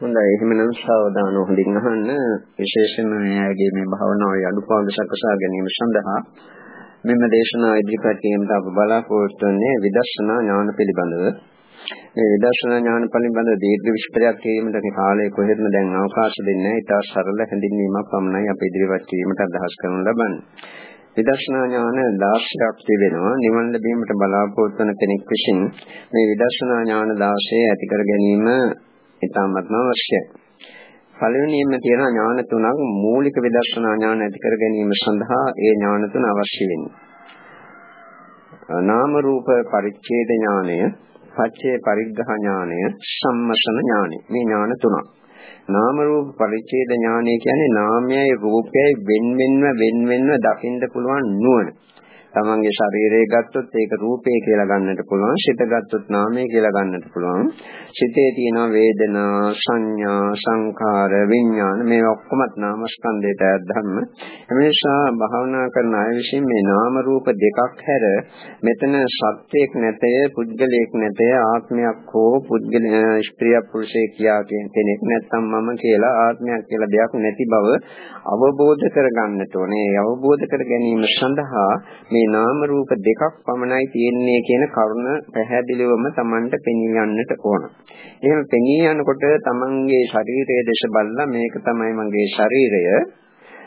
හොඳයි එහෙමනම් සාවධානව හොඳින් අහන්න විශේෂයෙන්ම එයාගේ මේ භාවනාවේ අනුපාඩු සකසා ගැනීම සඳහා මෙම දේශනා ඉදිරිපත් කිරීමට අප බලාපොරොත්තු වෙන්නේ විදර්ශනා ඥාන පිළිබඳව මේ විදර්ශනා ඥාන පිළිබඳ දීර්ඝ විස්තරයක් කිරීමට කාලය කොහෙත්ම දැන් අවකාශ දෙන්නේ නැහැ. ඊට සරල හැඳින්වීමක් පමණයි අපි ඉදිරිපත් කිරීමට අදහස් කරනු ලබන්නේ. විදර්ශනා ඥාන 16ක් තිබෙනවා. නිවන් ලැබීමට බලාපොරොත්තු වන කෙනෙක් විසින් මේ විදර්ශනා ඥාන 16 ඇති කර ගැනීම ඉතාමත්ම අවශ්‍යයි. පළවෙනියෙන්ම තියෙන ඥාන තුනක් මූලික විදර්ශනා ඥාන ඇති කර ගැනීම සඳහා ඒ ඥාන තුන අවශ්‍ය වෙන්නේ. නාම රූප පරිච්ඡේද ඥානය, පච්චේ පරිග්‍රහ ඥානය, සම්මසන ඥානය. මේ ඥාන තුනක්. නාම රූප පරිච්ඡේද ඥානය කියන්නේ නාමයයි රූපයයි වෙන් වෙන්ව වෙන් වෙන්ව දකින්න පුළුවන් නුවණ. තමන්ගේ ශරීරය ගත්තොත් ඒක රූපේ කියලා ගන්නට පුළුවන්. සිත ගත්තොත් නාමය කියලා ගන්නට පුළුවන්. සිතේ තියෙන වේදනා, සංඥා, සංඛාර, විඥාන මේ ඔක්කොමත් නාමස්කන්ධයට අයත් එනිසා භාවනා කරන අය විසින් මේ නාම රූප දෙකක් හැර මෙතන සත්‍යයක් නැතේ, පුද්ගලයෙක් නැතේ, ආත්මයක් හෝ පුද්ගල ස්ත්‍රිය පුරුෂයෙක් කියා කියන කෙනෙක් නැත්නම් මම කියලා ආත්මයක් කියලා දෙයක් නැති බව අවබෝධ කරගන්නට ඕනේ. අවබෝධ කර ගැනීම සඳහා මේ මේ නාම රූප දෙකක් පමණයි තියෙන්නේ කියන කරුණ පැහැදිලිවම Tamanට පෙනී යන්නට ඕන. එහෙම පෙනී යනකොට Tamanගේ ශරීරයේ දේශ බලලා මේක තමයි මගේ ශරීරය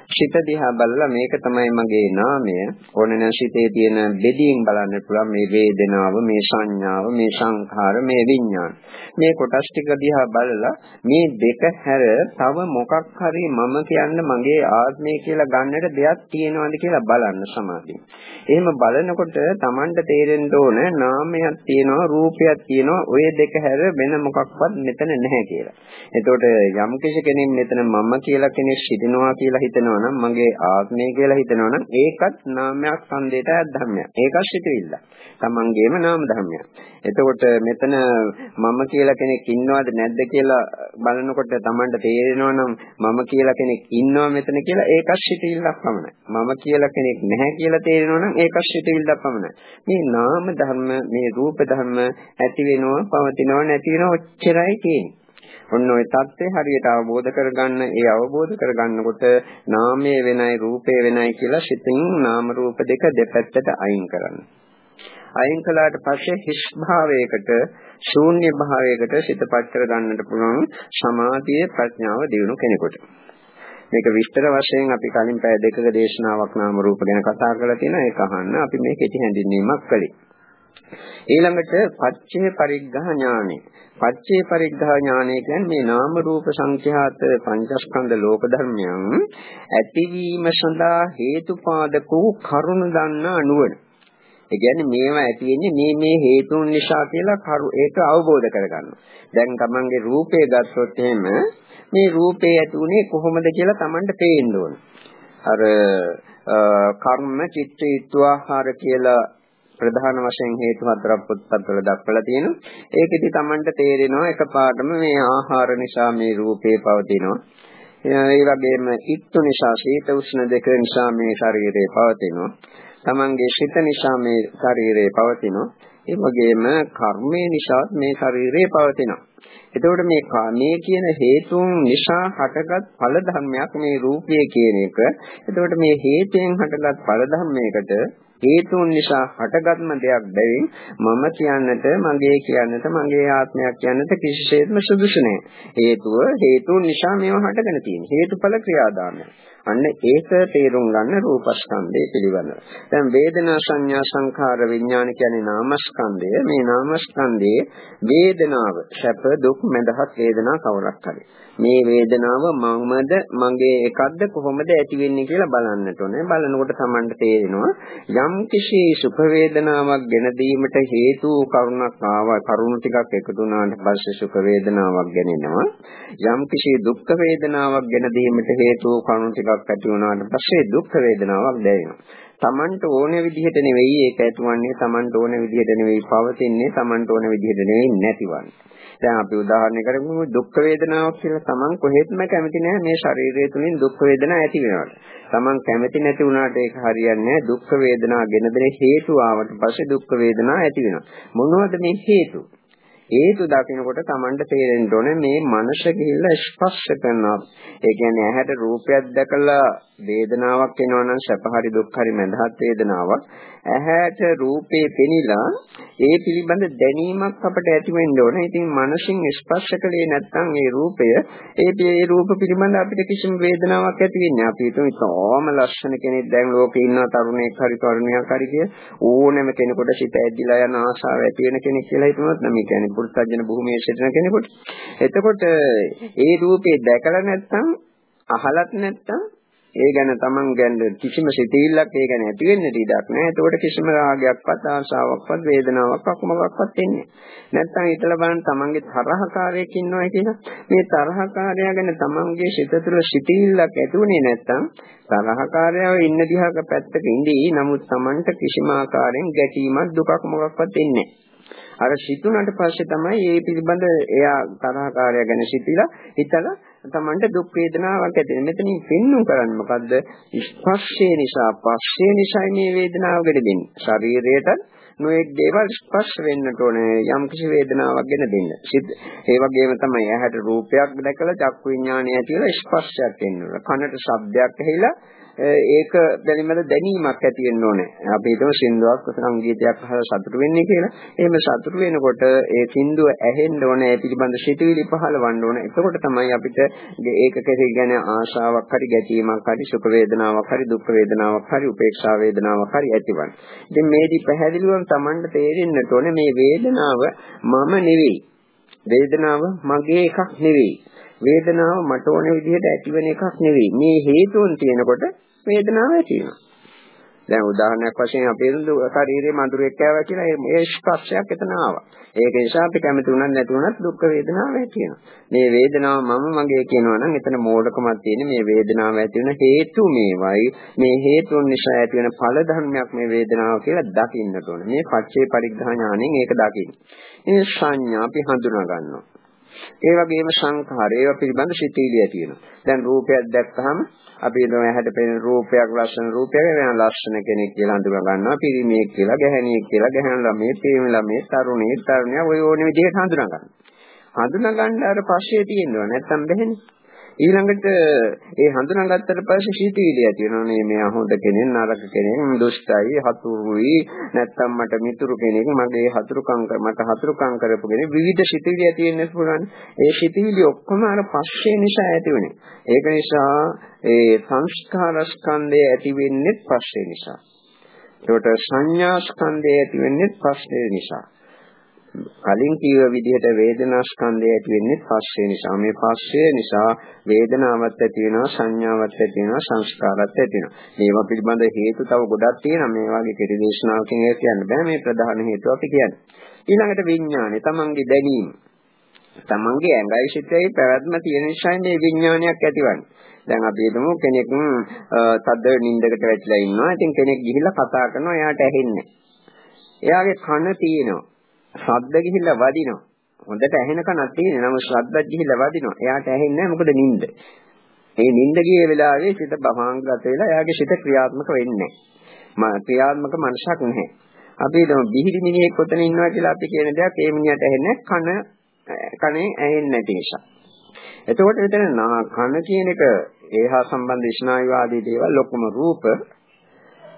සිත දිහා බලලා මේක තමයි මගේ නාමය ඕනනම් සිතේ තියෙන බෙදීන් බලන්න පුළුවන් මේ වේදනාව මේ සංඥාව මේ සංඛාර මේ විඥාන මේ කොටස් ටික දිහා බලලා මේ දෙක හැර තව මොකක් හරි මම කියන්න මගේ ආත්මය කියලා ගන්නට දෙයක් තියෙනවද කියලා බලන්න සමාධිය. එහෙම බලනකොට Tamanට තේරෙන්න ඕන නාමයක් තියෙනවා රූපයක් තියෙනවා ඔය දෙක හැර වෙන මොකක්වත් මෙතන නැහැ කියලා. එතකොට යම් කෙනෙක් මෙතන මම කියලා කෙනෙක් සිටිනවා කියලා හිතනවා හිතනවා නම් මගේ ආත්මය කියලා හිතනවා නම් ඒකත් නාමයක් සංදේට ධර්මයක්. ඒකත් සිටිවිල්ල. තමන්ගේම නාම ධර්මයක්. එතකොට මෙතන මම කියලා කෙනෙක් ඉන්නවද නැද්ද කියලා බලනකොට තමන්ට තේරෙනවා නම් මම කියලා කෙනෙක් ඉන්නවා මෙතන කියලා ඒකත් සිටිවිල්ලක් පමණයි. මම කියලා කෙනෙක් නැහැ කියලා තේරෙනවා නම් ඒකත් සිටිවිල්ලක් පමණයි. මේ නාම ධර්ම මේ රූප ධර්ම ඇති වෙනවා පවතිනවා නැති වෙනවා ඔච්චරයි තියෙන්නේ. ඔන්න ඔය தත්ත්වය හරියට අවබෝධ කරගන්න ඒ අවබෝධ කරගන්නකොට නාමයේ වෙනයි රූපේ වෙනයි කියලා සිතින් නාම රූප දෙක දෙපැත්තට අයින් කරන්න. අයින් කළාට පස්සේ හිස් භාවයකට ශූන්‍ය භාවයකට සිතපත් කරගන්නට පුළුවන් සමාධිය ප්‍රඥාව දිනු කෙනෙකුට. මේක විස්තර වශයෙන් අපි කලින් පැය දෙකක දේශනාවක් නාම රූප ගැන කතා කරලා තියෙනවා ඒක අහන්න අපි මේ කෙටි හැඳින්වීමක් කළේ. ඊළඟට පච්චේ පරිග්ඝා ඥානෙ. පච්චේ පරිග්ඝා ඥානය කියන්නේ මේ නාම රූප සංඛ්‍යාත පංචස්කන්ධ ලෝක ධර්මයන් ඇතිවීම සඳහා හේතුපාදක වූ කරුණ දන්නා නුවණ. ඒ කියන්නේ මේවා ඇති වෙන්නේ මේ මේ හේතුන් නිසා කියලා කරු ඒක අවබෝධ කරගන්න. දැන් තමන්ගේ රූපය ගත්තොත් එහෙම මේ රූපේ ඇති උනේ කොහොමද කියලා තමන්ට පේන්න ඕන. අර කර්ම චිත්ත ඊත්වාහාර කියලා ප්‍රධාන වශයෙන් හේතු හතරක් පොත්පත්වල දක්වලා තියෙනවා. ඒකෙදි Tamanට තේරෙනවා එකපාරටම මේ ආහාර නිසා මේ රූපේ පවතිනවා. ඒ වගේම ඊත්තු නිසා සීත උෂ්ණ දෙක නිසා මේ ශරීරය පවතිනවා. Tamanගේ සිත නිසා මේ ශරීරය පවතිනවා. ඒ වගේම කර්මය නිසා මේ ශරීරය පවතිනවා. එතකොට මේ මේ කියන හේතුන් නිසා හටගත් ඵල ධර්මයක් මේ රූපය කියන එක. එතකොට මේ හේතයෙන් හටගත් ඵල ධර්මයකට හේතුන් නිසා හටගත්ම දෙයක් බැවින් මම කියන්නට මගේ කියන්නට මගේ ආත්මයක් කියන්නට කිසිසේත්ම සුදුසු නෑ. හේතුව හේතුන් නිසා මේවා හටගෙන තියෙන. හේතුඵල ක්‍රියාදාමය. අන්න ඒක තේරුම් ගන්න රූපස්කන්ධය පිළිබඳව. දැන් වේදනා සංඥා සංඛාර විඥාන කියන්නේ නාමස්කන්ධය. මේ නාමස්කන්ධයේ වේදනාව සැප දුක් මඳහත් වේදනා කවරක් හරි. මේ වේදනාව මමද මගේ එකක්ද කොහොමද ඇති වෙන්නේ කියලා බලන්නට ඕනේ. බලනකොට Tamanට තේරෙනවා යම් කිසි සුඛ වේදනාවක් ගෙන දීමට හේතු කරුණක් ආවා. කරුණු ටිකක් එකතු වුණාට පස්සේ සුඛ වේදනාවක් ගෙනෙනවා. යම් කිසි දුක්ඛ වේදනාවක් ගෙන දීමට හේතු කරුණු ටිකක් ඇති වුණාට පස්සේ දුක්ඛ වේදනාවක් දැනෙනවා. Tamanට ඕන විදිහට නෙවෙයි ඒක ඇතුවන්නේ Tamanට ඕන විදිහට නෙවෙයි පවතින්නේ Tamanට ඕන විදිහට නෙවෙයි නැතිවන්නේ. දැන් අපි උදාහරණයක් කරමු දුක් වේදනාවක් කියලා Taman කොහෙත්ම කැමති නැහැ මේ ශරීරය තුලින් දුක් වේදනා ඇති වෙනවට. Taman කැමති නැති වුණාට ඒක හරියන්නේ දුක් වේදනා ගෙන දෙන හේතු ආවට පස්සේ දුක් වේදනා ඇති වෙනවා. මොනවද මේ හේතු? හේතු දකිනකොට Tamanට තේරෙන්න ඕනේ මේ මනස ගිහිල්ලා ස්පර්ශ කරනවා. ඒ කියන්නේ ඇහැට රූපයක් දැකලා වේදනාවක් එනවා නම් සැප හරි දුක් හරි මඳහත් වේදනාවක්. ඇහැට රූපේ පෙනිලා ඒ පිළිබඳ දැනීමක් අපට ඇති වෙන්න ඕනේ. ඉතින් මනසින් ස්පර්ශ කළේ නැත්නම් ඒ රූපය ඒ ඒ රූප පිළිබඳ අපිට කිසිම වේදනාවක් ඇති වෙන්නේ. අපි හිතමු තාම ලස්සන කෙනෙක් දැන් ලෝකේ ඉන්න තරුණයෙක් හරි තරුණියක් හරි කිය ඕනෑම කෙනෙකුට සිත ඇදිලා යන ආශාව ඇති වෙන කෙනෙක් කියලා හිතනොත් නම් මේ කියන්නේ පුරුත්ජන භූමියේ සිටින කෙනෙකුට. එතකොට ඒ රූපේ දැකලා නැත්නම් අහලත් නැත්නම් ඒ ගැන Taman ගැන කිසිම සිතවිල්ලක් ඒ ගැන ඇති වෙන්න ඉඩක් නැහැ. ඒකට කිසිම රාගයක්වත් ආශාවක්වත් වේදනාවක් අකුමකක්වත් එන්නේ නැත්නම් හිතලා බලන්න Tamanගේ තරහකාරයෙක් ඉන්නවා කියලා. මේ තරහකාරයා ගැන Tamanගේ සිත තුළ සිතවිල්ලක් ඇතිුනේ නැත්නම් තරහකාරයව ඉන්න දිහාක පැත්තක ඉඳී නමුත් Tamanට කිසිම ආකාරයෙන් ගැටීමක් දුකක් මොකක්වත් එන්නේ නැහැ. අර සිතුනට පස්සේ තමයි මේ පිළිබඳ එයා තරහකාරය ගැන සිතිලා හිතලා තමන්ට දුක් වේදනාවක් ඇති වෙන. මෙතනින් පෙන්වු කරන්නේ මොකද්ද? ස්පර්ශය නිසා, පස්සේ නිසා මේ වේදනාව ගෙනෙන්නේ. ශරීරයට නොඑක් දේවල් ස්පර්ශ වෙන්නට ඕනේ යම් කිසි වේදනාවක් ගෙන දෙන්න. ඒ වගේම තමයි ඇහැට රූපයක් දැකලා චක්කු විඥානය ඇති වෙලා ස්පර්ශයක් එන්න ඕන. කනට ශබ්දයක් ඇහිලා ඒක දැනීමද දැනීමක් ඇති වෙන්න ඕනේ. අපි හිතමු සින්දුවක් සංගීතයක් අහලා සතුටු වෙන්නේ කියලා. එහෙම සතුටු වෙනකොට ඒ සින්දුව ඇහෙන්න ඕනේ, ඒ පිළිබඳ සිතුවිලි පහළවන්න ඕනේ. එතකොට තමයි අපිට ඒක කෙරෙහි ගැන ආශාවක් හරි ගැටීමක් හරි සුඛ වේදනාවක් හරි දුක් වේදනාවක් හරි උපේක්ෂා වේදනාවක් හරි ඇතිවන්නේ. ඉතින් මේදි පැහැදිලිවම Tamanට තේරෙන්නට ඕනේ මේ වේදනාව මම නෙවෙයි. වේදනාව මගේ එකක් නෙවෙයි. වේදනාව මට ඕන විදිහට ඇතිවෙන එකක් නෙවෙයි. මේ හේතුන් තියෙනකොට වේදනාව ඇති වෙනවා. දැන් උදාහරණයක් වශයෙන් අපේ ශරීරයේ මధుරයක් කෑවා කියලා මේ ස්පර්ශයක් එතන ආවා. ඒක නිසා අපි කැමති වුණත් නැති වුණත් දුක් වේදනාවක් ඇති වෙනවා. මේ වේදනාව මම මගේ කියනවා නම් එතන මෝඩකමක් තියෙන මේ වේදනාව ඇති වෙන හේතු මේවයි. මේ හේතුන් නිසා ඇති වෙන ඵල ධර්මයක් මේ වේදනාව කියලා දකින්නට ඕනේ. මේ පච්චේ පරිග්‍රහ ඥාණයෙන් ඒක දකින්න. මේ සංඥා අපි හඳුනා ගන්නවා. ඒ වගේම සංඛාර ඒවා පිළිබඳ සිතීලිය තියෙනවා. දැන් රූපයක් දැක්කහම අපි හිතමු ඇහැට පෙනෙන රූපයක් ලස්සන රූපයක් වෙන ලස්සන කෙනෙක් කියලා හඳුනා ගන්නවා. පිරිමියෙක් කියලා, ගැහණියෙක් කියලා, ගැහණු ළමයි, පිරිමි ළමයි, තරුණයෙක්, තරුණිය ඔය ඕනෙ විදිහට හඳුනා ගන්නවා. හඳුනා ගන්න අර පස්සේ තියෙනවා නැත්තම් බැහැනේ. ඊළඟට ඒ හඳුනාගත්තට පස්සේ සිටිවිලි ඇති වෙනවා. නේ මේ හොඳ කෙනෙක් නරක කෙනෙක් දුෂ්ටයි හතුරුයි නැත්තම් මට මිතුරු කෙනෙක් මගේ හතුරුකම් මට හතුරුකම් කරපු කෙනෙක් විවිධ සිටිවිලි ඇති වෙන්න පුළුවන්. ඒ සිටිවිලි ඔක්කොම අර පස්සේ නිසා ඇති වෙන්නේ. ඒක නිසා ඒ සංස්කාර ස්කන්ධය ඇති වෙන්නේ පස්සේ නිසා. ඒකට සංඥා ස්කන්ධය ඇති වෙන්නේ පස්සේ නිසා. කලින් කියව විදිහට වේදනා ස්කන්ධය ඇති වෙන්නේ පස්සේ නිසා. මේ පස්සේ නිසා වේදනාවක් ඇති වෙනවා, සංඥාවක් ඇති වෙනවා, සංස්කාරات ඇති වෙනවා. මේවා පිළිබඳ හේතු තව ගොඩක් තියෙනවා. මේ වගේ කෙටි දේශනාවකින් ඒක කියන්න බෑ. මේ ප්‍රධාන හේතුව අපි කියන්නේ. ඊළඟට විඥානය, තමන්ගේ දැනීම. තමන්ගේ ඇඟයි සිතේ පැවැත්ම තියෙන නිසා මේ විඥානයක් ඇතිවන්නේ. දැන් අපි හිතමු කෙනෙක් තද නිින්දකට වැටිලා ඉන්නවා. ඉතින් කෙනෙක් ගිහිල්ලා කතා කරනවා එයාට ඇහෙන්නේ. එයාගේ කන තියෙනවා. ශබ්ද ගිහිල්ලා වදිනවා. හොඳට ඇහෙන කනක් තියෙන නම ශබ්දත් ගිහිල්ලා වදිනවා. එයාට ඇහෙන්නේ නැහැ මොකද නිින්ද. මේ නිින්ද ගිය වෙලාවේ සිත බහාංගගත වෙලා එයාගේ සිත ක්‍රියාත්මක වෙන්නේ නැහැ. ක්‍රියාත්මක මනසක් නැහැ. අපි හිතමු බිහිරි මිනිහෙක් කොතන ඉන්නවා කියලා අපි කියන දෙයක් ඒ මිනිහට ඇහෙන්නේ කන කනේ ඇහෙන්නේ නැති නිසා. එතකොට මෙතන කන කියන එක ඒහා සම්බන්ධ ස්නායුවාදී දේවල් ලොකුම රූප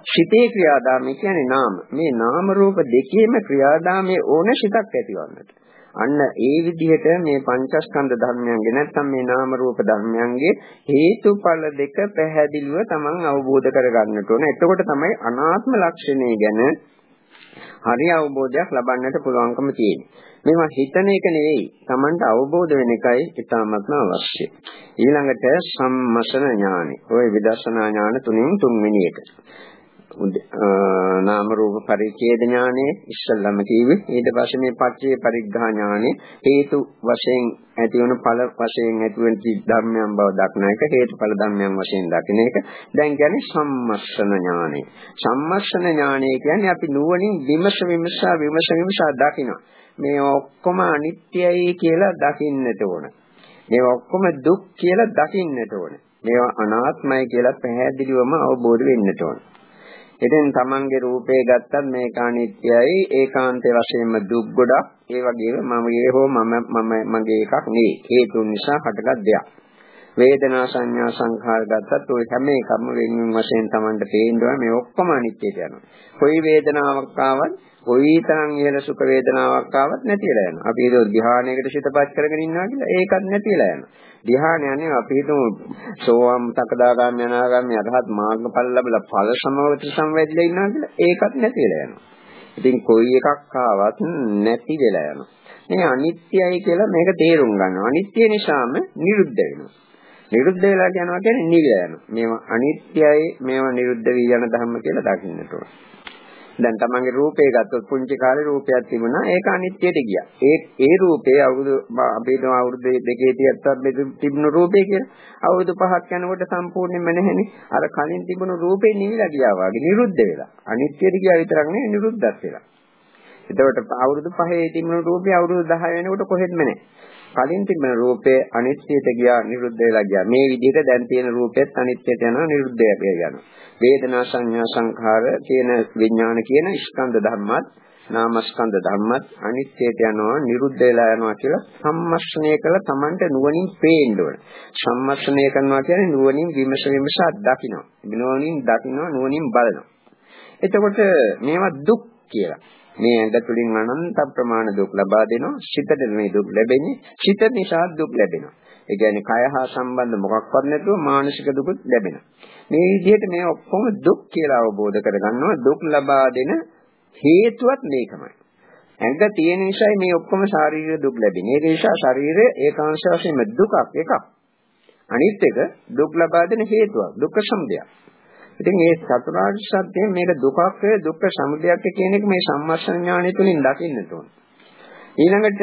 සිතේ ක්‍රියාදාමය කියන්නේ නාම. මේ නාම රූප දෙකේම ක්‍රියාදාමයේ ඕන සිතක් ඇතිවන්නට. අන්න ඒ විදිහට මේ පංචස්කන්ධ ධර්මයන්ගේ නැත්නම් මේ නාම රූප ධර්මයන්ගේ හේතුඵල දෙක පැහැදිලිව තමන් අවබෝධ කරගන්නට ඕන. එතකොට තමයි අනාත්ම ලක්ෂණය ගැන හරි අවබෝධයක් ලබන්නට පුළුවන්කම තියෙන්නේ. මේවා හිතන එක නෙවෙයි, Tamanට අවබෝධ වෙන එකයි ඉතාමත්ම අවශ්‍ය. ඊළඟට සම්මසන ඥානෙ. ওই විදර්ශනා ඥාන තුنين තුන්වෙනි එක. නාම රූප පරිච්ඡේද ඥානෙ ඉස්සල්ලාම කිව්වේ. ඊට පස්සේ මේ පච්චේ පරිග්ඝා ඥානෙ හේතු වශයෙන් ඇති වුණු ඵල වශයෙන් ඇති වෙන ධර්මයන් බව දක්න එක හේතුඵල ධර්මයන් වශයෙන් දකින එක. දැන් කියන්නේ සම්මස්සන ඥානෙ සම්මස්සන ඥානෙ කියන්නේ අපි නුවණින් විමස විමසා විමස විමසා දකිනවා. මේ ඔක්කොම අනිත්‍යයි කියලා දකින්නට ඕන. මේවා ඔක්කොම දුක් කියලා දකින්නට ඕන. මේවා අනාත්මයි කියලා පැහැදිලිවම අවබෝධ වෙන්නට ඕන. ඉතින් තමන්ගේ රූපේ ගත්තත් මේක අනිත්‍යයි. ඒකාන්තයේ වශයෙන්ම දුක් ගොඩක්. ඒ වගේම මමගේ හෝ මම මම මගේ එකක් නෙවෙයි. හේතුන් නිසා හටගත් දෙයක්. වේදනා සංඥා සංඛාර ගත්තත් ওই හැම එකම වෙනින් වශයෙන් Tamanට තේින්නවා මේ ඔක්කොම අනිත්‍යයට යනවා. කොයි වේදනාවක් ආවත් කොයි තරම් ඉහළ සුඛ වේදනාවක් ආවත් නැතිලා යනවා. අපි ඒක ධ්‍යානයකට සිතපත් කරගෙන ඉන්නවා කියලා ඒකත් නැතිලා යනවා. ධ්‍යාන යන්නේ අපි හිතමු සෝවාන් සකදාගාමී අනාගාමී අරහත් මාර්ගඵල ලැබලා ඵල සමවත සංවැදිලා ඉන්නවා කියලා ඒකත් නැතිලා යනවා. ඉතින් කොයි එකක් ආවත් නැති වෙලා යනවා. මේ අනිත්‍යයි කියලා මේක තේරුම් ගන්නවා. අනිත්‍ය නිසාම නිරුද්ධ වෙනවා. නිරුද්ධ වෙලා යනවා කියන්නේ නිවිල යනවා. මේවා අනිත්‍යයි මේවා නිරුද්ධ වී යන ධර්ම කියලා දකින්නට ඕන. දැන් තමන්ගේ රූපේ ගත්තොත් පුංචි කාලේ රූපයක් තිබුණා ඒක අනිත්‍යයට ගියා. ඒ ඒ රූපේ අවුරුදු අපි හිතමු අවුරුදු දෙකේ තියත්තත් තිබුණු රූපේ කියලා. අවුරුදු පහක් යනකොට සම්පූර්ණයෙන්ම නැහෙනේ. අර කලින් තිබුණු රූපේ නිවිලා ගියා වගේ නිරුද්ධ වෙලා. අනිත්‍යයට ගියා විතරක් නෙවෙයි නිරුද්ධත් වෙලා. එතකොට අවුරුදු 5 තිබුණු රූපේ අවුරුදු 10 වෙනකොට කොහෙත්ම නැහැ. කලින් තිබෙන රූපය අනිත්‍යයට ගියා නිරුද්ධ වෙලා ගියා. මේ විදිහට දැන් තියෙන රූපෙත් අනිත්‍යයට යනවා නිරුද්ධයට යනවා. වේදනා සංඥා සංඛාර කියන විඥාන කියන ස්කන්ධ ධර්මත් නාමස්කන්ධ ධර්මත් අනිත්‍යයට යනවා නිරුද්ධ වෙලා යනවා කියලා සම්මර්ෂණය කළ Tamanට නුවණින් පේන්න ඕන. සම්මර්ෂණය කරනවා කියන්නේ නුවණින් විමස විමස අත්දකින්න. නුවණින් දකින්න නුවණින් බලනවා. එතකොට මේවා දුක් කියලා. මේ ඇඟ තුලින් අනන්ත ප්‍රමාණ දුක් ලබා දෙනවා. සිතට මේ දුක් ලැබෙන්නේ. සිත නිසා දුක් ලැබෙනවා. ඒ කියන්නේ කය හා සම්බන්ධ මොකක්වත් නැතුව මානසික දුකුත් ලැබෙනවා. මේ විදිහට මේ ඔක්කොම දුක් කියලා අවබෝධ කරගන්නවා. දුක් ලබා දෙන හේතුවත් මේකමයි. ඇඟ තියෙන නිසා මේ ඔක්කොම ශාරීරික දුක් ලැබෙන්නේ. ඒ නිසා ශරීරය ඒකාංශ වශයෙන්ම දුකක් එකක්. අනිත් එක දුක් ලබා දෙන හේතුවක්. දුක්ඛ සමුදයක්. ඉතින් මේ චතුරාර්ය සත්‍යය මේක දුකක් දුක්ඛ සමුදයක් කියන එක මේ සම්මස්න ඥානය තුලින් දකින්න ඕන. ඊළඟට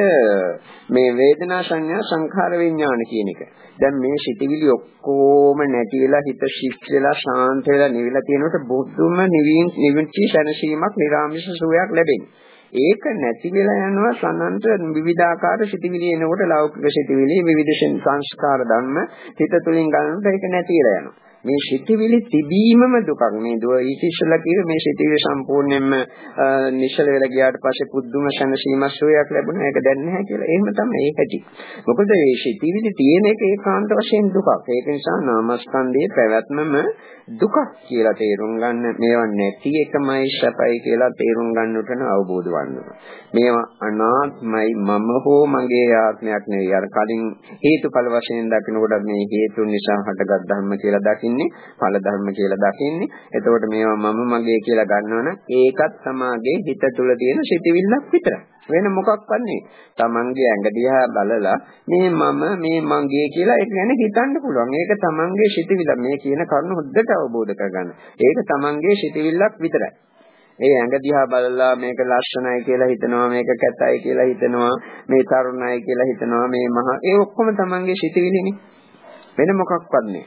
මේ වේදනා සංඥා සංඛාර විඥාන කියන එක. දැන් මේ සිටිවිලි ඔක්කොම නැති වෙලා හිත ශික්ෂ වෙලා ශාන්ත වෙලා නිවිලා තියෙනකොට බුදුම නිවින් නිවිච්ච සැනසීමක් නිරාමිෂ සුවයක් ලැබෙනවා. ඒක නැති වෙලා යනවා සනන්ත විවිධාකාර සිටිවිලි එනකොට ලෞකික සිටිවිලි විවිධ සංස්කාර ධර්ම හිත තුලින් ගන්නකොට ඒක නැති වෙලා යනවා. මේ සිතිවිලි තිබීමම දුකක්. මේ දුව ඊතිස්සලා කිව්ව මේ සිතිවිලි සම්පූර්ණයෙන්ම නිශ්චල වෙලා ගියාට පස්සේ පුදුම සැනසීමක් සෝයක් ලැබුණා. ඒක දැන් නැහැ කියලා. එහෙම තමයි ඒක ඇති. මොකද මේ සිතිවිලි තියෙන එක ඒකාන්ත වශයෙන් දුකක්. ඒක නිසා නාමස්කන්ධයේ පැවැත්මම දුකක් කියලා තේරුම් ගන්න මේවා නැති එකමයි සැපයි කියලා තේරුම් ගන්නට අවබෝධ වන්න මේවා අනාත්මයි මම හෝ මගේ ආත්මයක් නෙවෙයි. අර කලින් හේතුඵල වශයෙන් දකිනකොට මේ හේතු නිසා හටගත් ධර්ම කියලා දකින්න දකින්නේ ඵල ධර්ම කියලා දකින්නේ. එතකොට මේවා මම මගේ කියලා ගන්නවනම් ඒකත් තමාගේ හිත තුළ තියෙන සිටිවිල්ලක් විතරයි. වෙන මොකක්වත් නෙවෙයි. තමන්ගේ ඇඟ දිහා බලලා මේ මම මේ මගේ කියලා ඒක ගැන හිතන්න පුළුවන්. ඒක තමන්ගේ සිටිවිල්ල. මේ කියන කරුණ හොද්දට අවබෝධ කරගන්න. ඒක තමන්ගේ සිටිවිල්ලක් විතරයි. ඒ ඇඟ දිහා බලලා මේක ලස්සනයි කියලා හිතනවා මේක කැතයි කියලා හිතනවා මේ තරුණයි කියලා හිතනවා මේ මහ ඒ ඔක්කොම තමන්ගේ සිටිවිලිනේ වෙන මොකක්වත් නෑ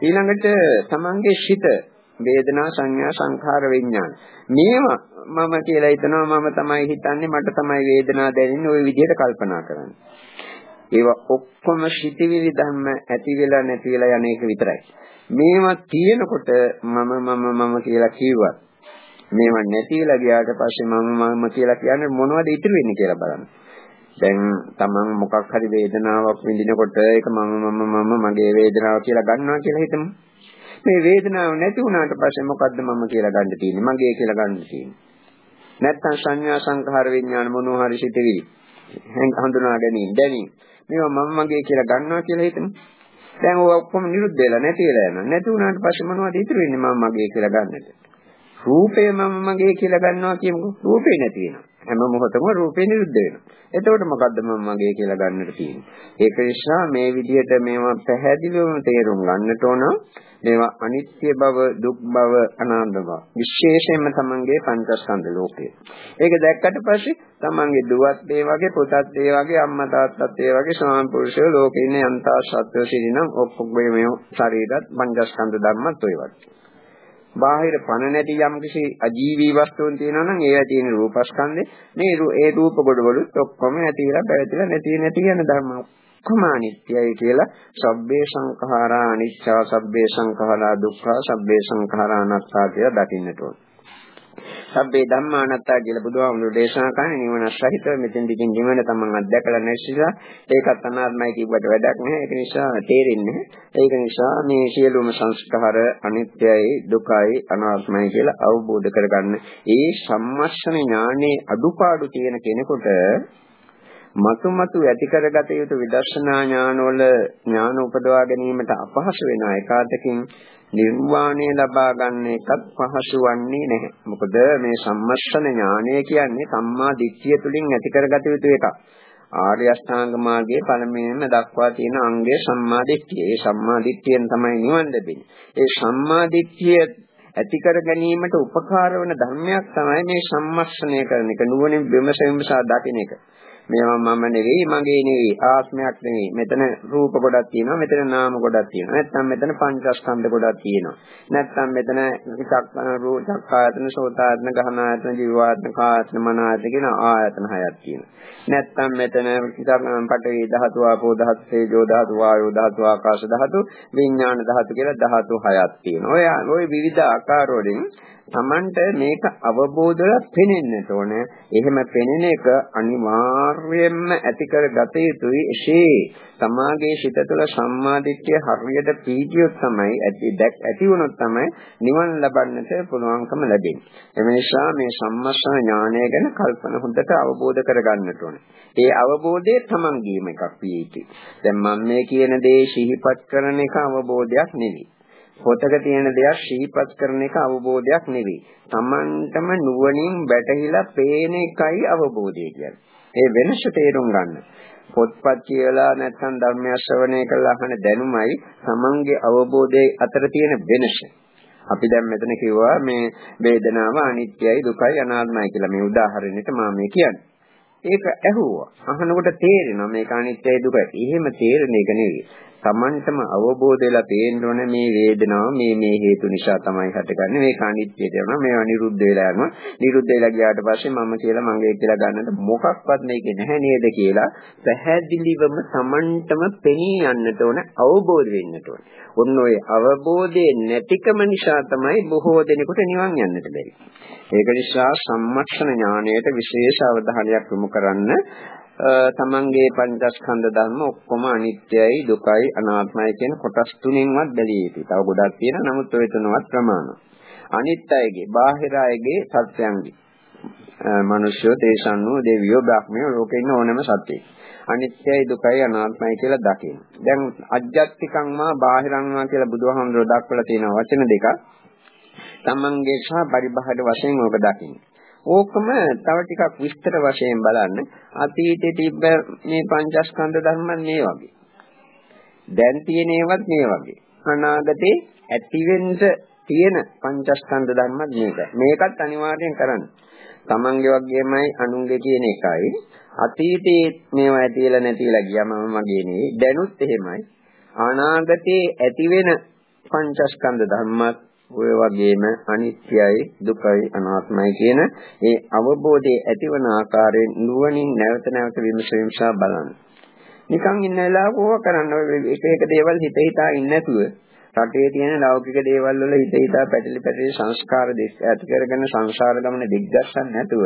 ඊළඟට තමන්ගේ සිත වේදනා සංඥා සංඛාර විඥාන. මේවා මම කියලා හිතනවා මම තමයි හිතන්නේ මට තමයි වේදනාව දැනෙන්නේ ওই විදිහට කල්පනා කරන්නේ. ඒවා ඔක්කොම සිටිවිලි ධර්ම ඇති වෙලා නැති වෙලා යන එක විතරයි. මේවා තියෙනකොට මම මම මම කියලා කිව්වත් මේවා නැති වෙලා ගියාට පස්සේ මම මම කියලා කියන්නේ මොනවද ඉතුරු වෙන්නේ කියලා බලන්න. දැන් තමන් මොකක් හරි වේදනාවක් විඳිනකොට ඒක මම මම මම මගේ වේදනාව කියලා ගන්නවා කියලා හිතමු. මේ වේදනාව නැති වුණාට පස්සේ මොකද්ද මම කියලා ගන්න තියෙන්නේ? මගේ කියලා ගන්න තියෙන්නේ. නැත්තම් සංඥා සංඛාර විඥාන මොනවා හරි සිටවිලි. හඳුනා ගැනීම දැනීම. මේවා මම මගේ කියලා ගන්නවා කියලා හිතමු. දැන් ඔය ඔක්කොම නිරුද්ධ වෙලා නැති වෙලා යනවා. නැති වුණාට පස්සේ මොනවද ඉතුරු වෙන්නේ මම මගේ කියලා ගන්නට? රූපේ මම මගේ කියලා ගන්නවා කියමුකෝ. රූපේ නැති වෙනවා. හැම මොහොතම රූපේ නිරුද්ධ වෙනවා. එතකොට මොකද්ද මම මගේ කියලා ගන්නට තියෙන්නේ? ඒක නිසා මේ විදිහට මේවා පැහැදිලිවම තේරුම් ගන්නට ඕන. මේවා අනිත්‍ය බව, දුක් බව, අනාත්ම බව. විශේෂයෙන්ම තමන්ගේ පංචස්කන්ධ ලෝකය. ඒක දැක්කට පස්සේ තමන්ගේ දුවත් ඒ වගේ, පුතත් ඒ වගේ, අම්මා තාත්තත් ඒ වගේ ස්වාම පුරුෂයෝ ලෝකේ ඉන්නේ අන්තා සත්ව සිරිනම් ඔක්කොම මේ ශරීරත් පංචස්කන්ධ ධර්මත් ඔය වගේ. බාහිර පණ නැති යම් කිසි අජීවී වස්තුන් තියෙනවා නම් ඒවා තියෙන රූපස්කන්ධේ. මේ ඒ රූප කොටවලුත් ඔක්කොම නැතිලා පැවතිලා නැති නැති යන ධර්ම ඔක්කොම අනිත්‍යයි කියලා සබ්බේ සංඛාරා අනිච්චා සබ්බේ සංඛාරා දුක්ඛා සබ්බේ සංඛාරා අනාත්තා කියලා දකින්නට ඕනේ. සබ්බේ ධම්මානත්තා කියලා බුදුහාමුදුරු දේශනා කරන නිවන සහිත මෙතෙන් දිගින් නිවන තමන් අත්දැකලා නැති නිසා ඒකත් අනාත්මයි කියුවට වැඩක් නැහැ. ඒක නිසා තේරෙන්නේ ඒක නිසා මේ සියලුම සංස්කාර අනිත්‍යයි දුකයි අනාත්මයි කියලා අවබෝධ කරගන්න. ඒ සම්මස්සන ඥානේ අඩුපාඩු තියෙන කෙනෙකුට මතු මතු ඇති කරගත යුතු විදර්ශනා ඥානවල ඥාන උපදවා ගැනීමට අපහසු වෙන එකාතකින් නිර්වාණය ලබා ගන්න එකත් පහසු වන්නේ නැහැ. මොකද මේ සම්මස්සන ඥානය කියන්නේ සම්මා දිට්ඨිය තුලින් ඇති කරගත යුතු එකක්. ආර්ය අෂ්ටාංග මාර්ගයේ පළමුවෙන්ම දක්වා තියෙන අංගය සම්මා දිට්ඨිය. ඒ සම්මා දිට්ඨියෙන් තමයි නිවන් ලැබෙන්නේ. ඒ සම්මා දිට්ඨිය ඇති කර ගැනීමට උපකාර වන ධර්මයක් තමයි මේ සම්මස්සනය කරන එක. නුවණින් විමස විමසා දකින එක. මේවා මම නෙවෙයි මගේ නෙවෙයි ආත්මයක් නෙවෙයි. මෙතන රූප ගොඩක් තියෙනවා මෙතන නාම ගොඩක් තියෙනවා. නැත්නම් මෙතන පංචස්කන්ධ ගොඩක් තියෙනවා. නැත්නම් මෙතන චක් රූප චක්කායතන සෝතායතන ගහනායතන ජීවායතන කායතන මනායතන කියන ආයතන හයක් තියෙනවා. නැත්නම් මෙතන පඨවි ධාතු ආපෝ ධාතු තේජෝ ධාතු වායෝ ධාතු ආකාශ ධාතු විඥාන ධාතු කියලා ධාතු හයක් තියෙනවා. ඔය ඔය විවිධ ආකාර වලින් Tamanට මේක අවබෝධව පෙනෙන්නට ඕනේ. එහෙම පෙනෙන එක අනිවාර්යයෙන්ම ඇති කර ගත යුතුයි. එසේ තමාගේ සිත තුළ සම්මාදිට්ඨිය හරියට පීඩියොත් තමයි ඇති දැක් ඇති වුණොත් තමයි නිවන් ලබන්නට පුළුවන්කම ලැබෙන්නේ. එම නිසා මේ සම්මස්සන ඥානය ගැන කල්පන හොඳට අවබෝධ කරගන්නට ඕනේ. ඒ අවබෝධය තමන්ගේම එකක් විය යුතුයි. දැන් මම මේ කියන දේ සිහිපත් කරන එක අවබෝධයක් නෙවෙයි. පොතක තියෙන දෙයක් ශීපත් කරන එක අවබෝධයක් නෙවෙයි. Tamanටම නුවණින් වැටහිලා පේන එකයි අවබෝධය කියන්නේ. ඒ වෙනස තේරුම් ගන්න. පොත්පත් කියලා නැත්නම් ධර්මය ශ්‍රවණය කරලා අහන දැනුමයි Tamanගේ අවබෝධයේ අතර තියෙන වෙනස. අපි දැන් මෙතන කිව්වා මේ වේදනාව අනිත්‍යයි දුකයි අනාත්මයි කියලා මේ උදාහරණෙට මම මේ කියන්නේ. ඒක ඇහුවා. අහනකොට තේරෙනවා මේක අනිත්‍යයි දුකයි. එහෙම තේරෙන එක නෙවෙයි. Tamanටම අවබෝධ වෙලා පේන්න ඕන මේ වේදනාව මේ මේ හේතු නිසා තමයි හටගන්නේ මේක අනිත්‍යයට යනවා මේවා නිරුද්ධ වෙලා යනවා නිරුද්ධ වෙලා ගියාට පස්සේ මම කියලා මගේ කියලා ගන්නට මොකක්වත් මේකේ නැහැ නේද කියලා පැහැදිලිවම Tamanටම පෙනී යන්නට ඕන අවබෝධ වෙන්නට ඕන. ඔන්න ඔය අවබෝධයේ නැතිකම නිසා තමයි බොහෝ දෙනෙකුට නිවන් යන්නට බැරි. ඒක නිසා සම්මක්ෂණ ඥානයට විශේෂ අවධානයක් යොමු කරන්න තමන්ගේ පංචස්කන්ධ ධර්ම ඔක්කොම අනිත්‍යයි දුකයි අනාත්මයි කියන කොටස් තුනෙන්වත් බැලිය යුතුයි. තව ගොඩක් තියෙනවා නමුත් ඔය තුනවත් ප්‍රමාණ. අනිත්‍යයේ බාහිර අයගේ සත්‍යයන්ගේ මිනිස්යෝ දේශන්නෝ දෙවියෝ බ්‍රහ්මයෝ ලෝකේ ඉන්න ඕනම සත්‍යයි. අනිත්‍යයි දුකයි අනාත්මයි කියලා දකින්න. දැන් අජ්ජත්තිකං මා බාහිරං මා කියලා බුදුහාමුදුරුවෝ දක්වලා තියෙන වචන දෙක තමන්ගේ සහ පරිබාහිර වශයෙන් ඔබ දකින්න. ඕකම තව ටිකක් විස්තර වශයෙන් බලන්න අතීතයේ තිබ්බ මේ පංචස්කන්ධ ධර්මයන් මේ වගේ. දැන් තියෙන ඒවත් මේ වගේ. අනාගතේ ඇතිවෙන්න තියෙන පංචස්කන්ධ ධර්මත් මේක. මේකත් අනිවාර්යෙන් කරන්න. Tamange වගේමයි අනුන්ගේ කියන එකයි. අතීතයේ මේවා ඇතිලා නැතිලා ගියාම මගේ නෙවෙයි. දැනුත් එහෙමයි. අනාගතේ ඇතිවෙන පංචස්කන්ධ ධර්මත් ඔය වගේම අනිත්‍යයි දුකයි අනාත්මයි කියන ඒ අවබෝධයේ ඇතිවන ආකාරයෙන් නුවණින් නැවත නැවත විමස විමසා බලන්න. නිකන් ඉන්න වෙලාවක ඕවා කරන්න එක එක දේවල් හිත හිතා ඉන්නේ නැතුව රටේ තියෙන ලෞකික දේවල් වල හිත හිතා පැටලි පැටලි සංස්කාර දෙස් ඇති කරගෙන සංසාර ගමන දිග්ගස්සන්න නැතුව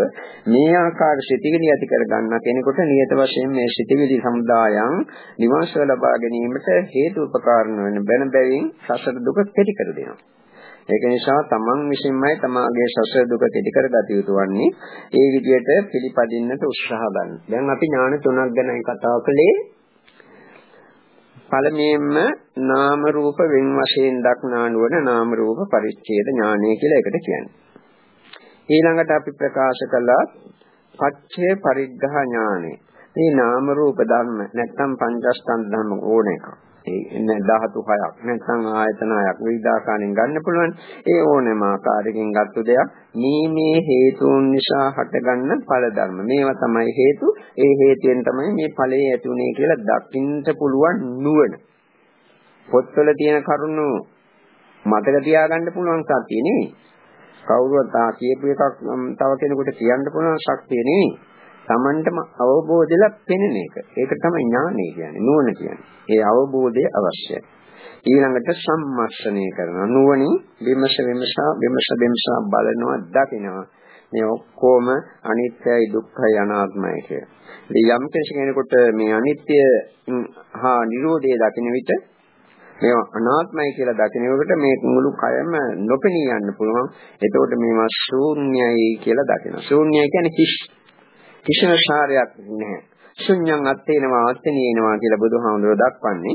මේ ආකාර සිටිවිලි ඇති කර ගන්න කෙනෙකුට නියත වශයෙන් මේ සිටිවිලි සමුදායන් නිවාස ලබා ගැනීමට හේතු උපකාරණ වෙන බැන බැවින් සසර දුක කෙටි කර දෙනවා. ඒක නිසා තමන් විසින්මයි තමාගේ සසර දුක කෙටි කරගත යුතු වන්නේ ඒ විදිහට පිළිපදින්නට උත්සාහ ගන්න. දැන් අපි ඥාන තුනක් ගැන කතා කළේ. පළමුවෙන්ම නාම රූප වෙන් වශයෙන් දක්නා නුවණ නාම රූප පරිච්ඡේද ඥානය කියලා එකට කියන්නේ. ඊළඟට අපි ප්‍රකාශ කළා පච්චේ පරිග්ඝා ඥානෙ. මේ නාම රූප ධර්ම නැත්නම් පංචස්කන්ධ ධර්ම ඕන එකක්. ඒ ධාතු හයක් නැත්නම් ආයතන හයක් විවිධාකාරයෙන් ගන්න පුළුවන්. ඒ ඕනෑම ආකාරයකින් ගත්ත දෙයක් මේ මේ හේතුන් නිසා හටගන්න ඵල ධර්ම. මේවා තමයි හේතු. ඒ හේතුයෙන් තමයි මේ ඵලයේ ඇතිුනේ කියලා දකින්න පුළුවන් නුවණ. පොත්වල තියෙන කරුණු මතක තියාගන්න පුළුවන් සතිය නෙවෙයි. කවුරුවත් ආ කියපු එකක් තව කෙනෙකුට කියන්න පුළුවන් ශක්තිය නෙවෙයි. Tamanටම අවබෝධයලා පෙනෙන එක. ඒක තමයි ඥානය කියන්නේ. නුවණ කියන්නේ. ඒ අවබෝධය අවශ්‍යයි. ඊළඟට සම්මර්ෂණය කරනවා. නුවණින් විමස විමසා විමස විමසා බලනවා දකිනවා. මේ ඔක්කොම අනිත්‍යයි දුක්ඛයි අනාත්මයි කිය. ඉතින් යම් කෙනෙකුට මේ අනිත්‍ය හා නිරෝධය දකින විට මේවා අනාත්මයි කියලා දකිනකොට මේ මුළු කයම නොපෙනී යන්න පුළුවන්. එතකොට මේවා ශූන්‍යයි කියලා දකිනවා. ශූන්‍යයි කියන්නේ කිස් කිසිම සාරයක් නැහැ. ශුන්‍යං අත්තේනවා අත්තේනවා කියලා බුදුහාමුදුරුවෝ දක්වන්නේ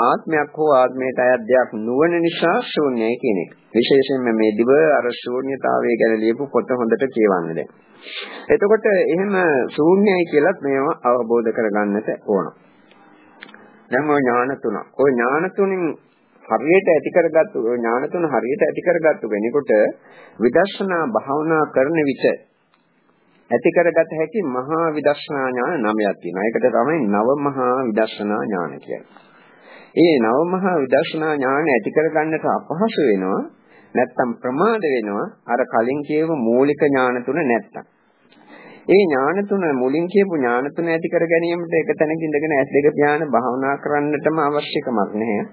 ආත්මයක් හෝ ආත්මයට අයත් දෙයක් නොවන නිසා ශුන්‍යයි කියන එක. විශේෂයෙන්ම මේ දිව අර ශුන්‍යතාවය ගැන ලියපු පොත හොඳට කියවන්නේ දැන්. එතකොට එහෙම ශුන්‍යයි කියලත් මේවා අවබෝධ කරගන්නට ඕන. දැන් ওই ඥාන තුන. ওই ඥාන තුنين හරියට ඇති කරගත්තු ඥාන තුන හරියට ඇති කරගත්තු වෙනකොට විදර්ශනා භාවනා කරන විට ඇති කරගත හැකි මහා විදර්ශනා ඥාන නමයක් තියෙනවා. ඒකට තමයි නව මහා විදර්ශනා ඥාන කියන්නේ. ඒ නව මහා විදර්ශනා ඥාන ඇති කරගන්නට අපහසු වෙනවා. නැත්තම් ප්‍රමාද වෙනවා. අර කලින් කියව මූලික ඥාන තුන නැත්තම්. ඒ ඥාන තුන මුලින් කියපු ඥාන තුන ඇති කර ගැනීමට එක තැනක ඉඳගෙන ඇස් දෙක පියාන භාවනා කරන්නටම අවශ්‍යකමක් නැහැ.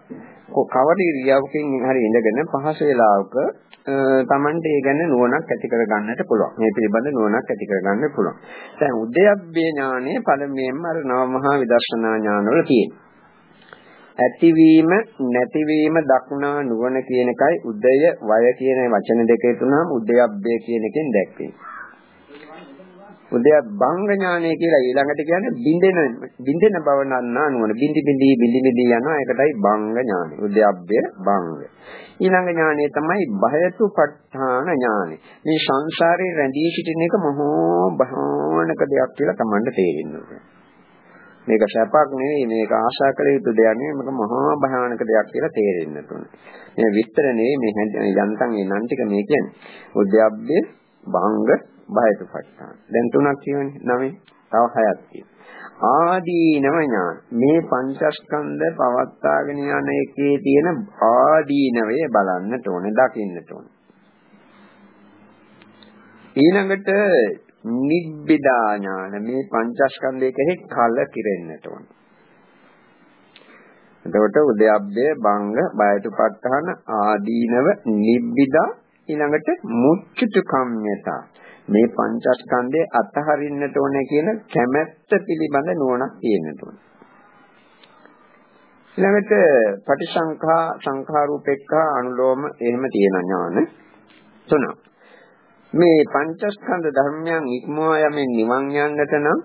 කවර ඉරියව්වකින් හරි ඉඳගෙන පහසු වේලාවක Tamante ඒ ගැන නුවණක් ඇති කර ගන්නට පුළුවන්. මේ පිළිබඳ නුවණක් ඇති කර ගන්න පුළුවන්. දැන් උද්‍යප්පේ ඥානය පළමුවෙන්ම අර නව මහා විදර්ශනා ඥානවල තියෙනවා. ඇතිවීම නැතිවීම දක්නා නුවණ කියන එකයි උදය වය කියන වචන දෙකේ තුනම උදයබ්බේ කියන එකෙන් දැක්වෙන්නේ. උදය බංග ඥානය කියලා ඊළඟට කියන්නේ බින්දෙන බින්දෙන බව නන්නා නුවණ බින්දි බින්දි බින්දි බින්දි යනවා. ඒකටයි බංග ඥානය උද්‍යප්පය බංග ඊළඟ ඥානය තමයි භයතුපත්ඨාන ඥානය. මේ සංසාරේ රැඳී සිටින එක මහෝ භයානක දෙයක් කියලා Tamanට තේරෙනවා මේක සැපක් නෙවෙයි. මේක ආශා කළ යුතු දෙයක් නෙවෙයි. මේක මහා භයානක දෙයක් කියලා තේරෙන්න තුනේ මේ විස්තර නෙවෙයි. මේ යන්තම් ඒ නම් ටික මේ කියන්නේ. උද්‍යප්පය බංග බයතුපත්ඨාන. දැන් තුනක් කියවනේ නවයි. තව හයක් තියෙනවා. ආදීනව ඥාන. මේ පංචස්කන්ධ පවත්වාගෙන යන එකේ තියෙන ආදීනවය බලන්නට ඕනේ, දකින්නට ඕනේ. ඊළඟට නිබ්බිදා ඥාන මේ පංචස්කන්ධය කෙරෙහි කල කිරෙන්නට ඕනේ. එතකොට උද්‍යප්පය බංග බයතුපත්ඨාන ආදීනව නිබ්බිදා ඊළඟට මුච්චුතු කම්යතා මේ පංචස්කන්ධය අතහරින්නට ඕනේ කියන කැමැත්ත පිළිබඳ නුවණක් තියෙන්නට ඕනේ. ඊළඟට පටිසංඛා සංඛාරූපෙක්ඛා අනුලෝම එහෙම තියෙන ඥාන තුනක්. මේ පංචස්කන්ධ ධර්මයන් ඉක්මවා යමින් නිවන් යන්නට නම්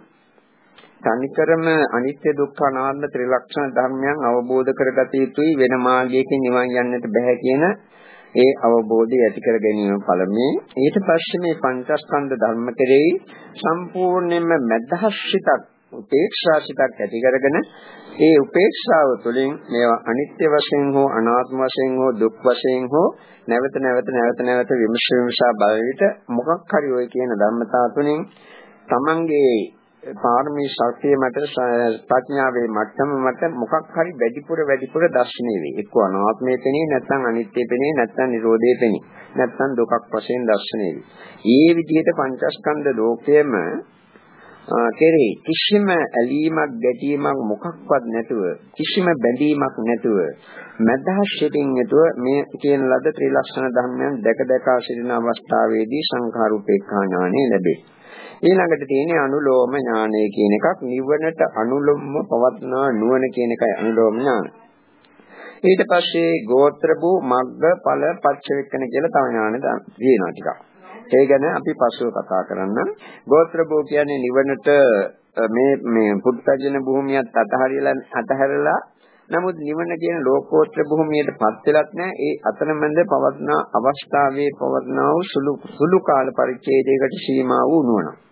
තනිකරම අනිත්‍ය දුක්ඛ අනාත්ම ත්‍රිලක්ෂණ ධර්මයන් අවබෝධ කරගත යුතුයි වෙන මාර්ගයකින් නිවන් යන්නට බෑ කියන ඒ අවබෝධය ඇති කර ගැනීම පළමුවෙන් ඊට පස්සේ මේ පංචස්කන්ධ ධර්ම කෙරෙහි සම්පූර්ණයෙන්ම මදහස් සිතක් උපේක්ෂා සිතක් ඇති කරගෙන ඒ උපේක්ෂාව තුළින් මේවා අනිත්‍ය වශයෙන් හෝ අනාත්ම වශයෙන් හෝ දුක් වශයෙන් හෝ නැවත නැවත නැවත නැවත විමර්ශ විමසා බලවිට මොකක් හරි ඔය කියන ධර්මතාව තුළින් තමන්ගේ පාරමී ශක්තිය මත ප්‍රඥාවේ මට්ටම මත මොකක් හරි වැඩිපුර වැඩිපුර දර්ශනය වේ. එක්ක අනාත්මය පෙනේ නැත්නම් අනිත්‍ය පෙනේ නැත්නම් නිරෝධය පෙනේ. නැත්නම් දුකක් වශයෙන් දර්ශනය වේ. මේ විදිහට පංචස්කන්ධ ලෝකයේම කෙරෙහි කිසිම ඇලීමක් ගැටීමක් මොකක්වත් නැතුව කිසිම බැඳීමක් නැතුව මදහශයෙන් යුතුව මේ කියන ලද ත්‍රිලක්ෂණ ධර්මයන් දැක දැක සිටින අවස්ථාවේදී සංඛාරූපේක්ඛා ඥානෙ ලැබේ. ඊළඟට තියෙන්නේ අනුලෝම ඥානය කියන එකක් නිවනට අනුලෝම පවත්නා නුවණ කියන එකයි අනුලෝම ඥාන. ඊට පස්සේ ගෝත්‍ර භූ මග්ග ඵල පච්චවෙක්කන කියලා තව ඥාන තියෙනවා ටිකක්. ඒ ගැන අපි පස්ව කතා කරන්නම්. ගෝත්‍ර භූ කියන්නේ නිවනට මේ මේ පුත්තජන භූමියත් අතහැරලා අතහැරලා නමුත් නිවන කියන ලෝකෝත්තර භූමියටපත් වෙලත් නැහැ. ඒ අතරමැද පවත්න අවස්ථාවේ පවත්නා වූ සුළු සුළු කාල පරිච්ඡේදයකට සීමා වූ නුවණ.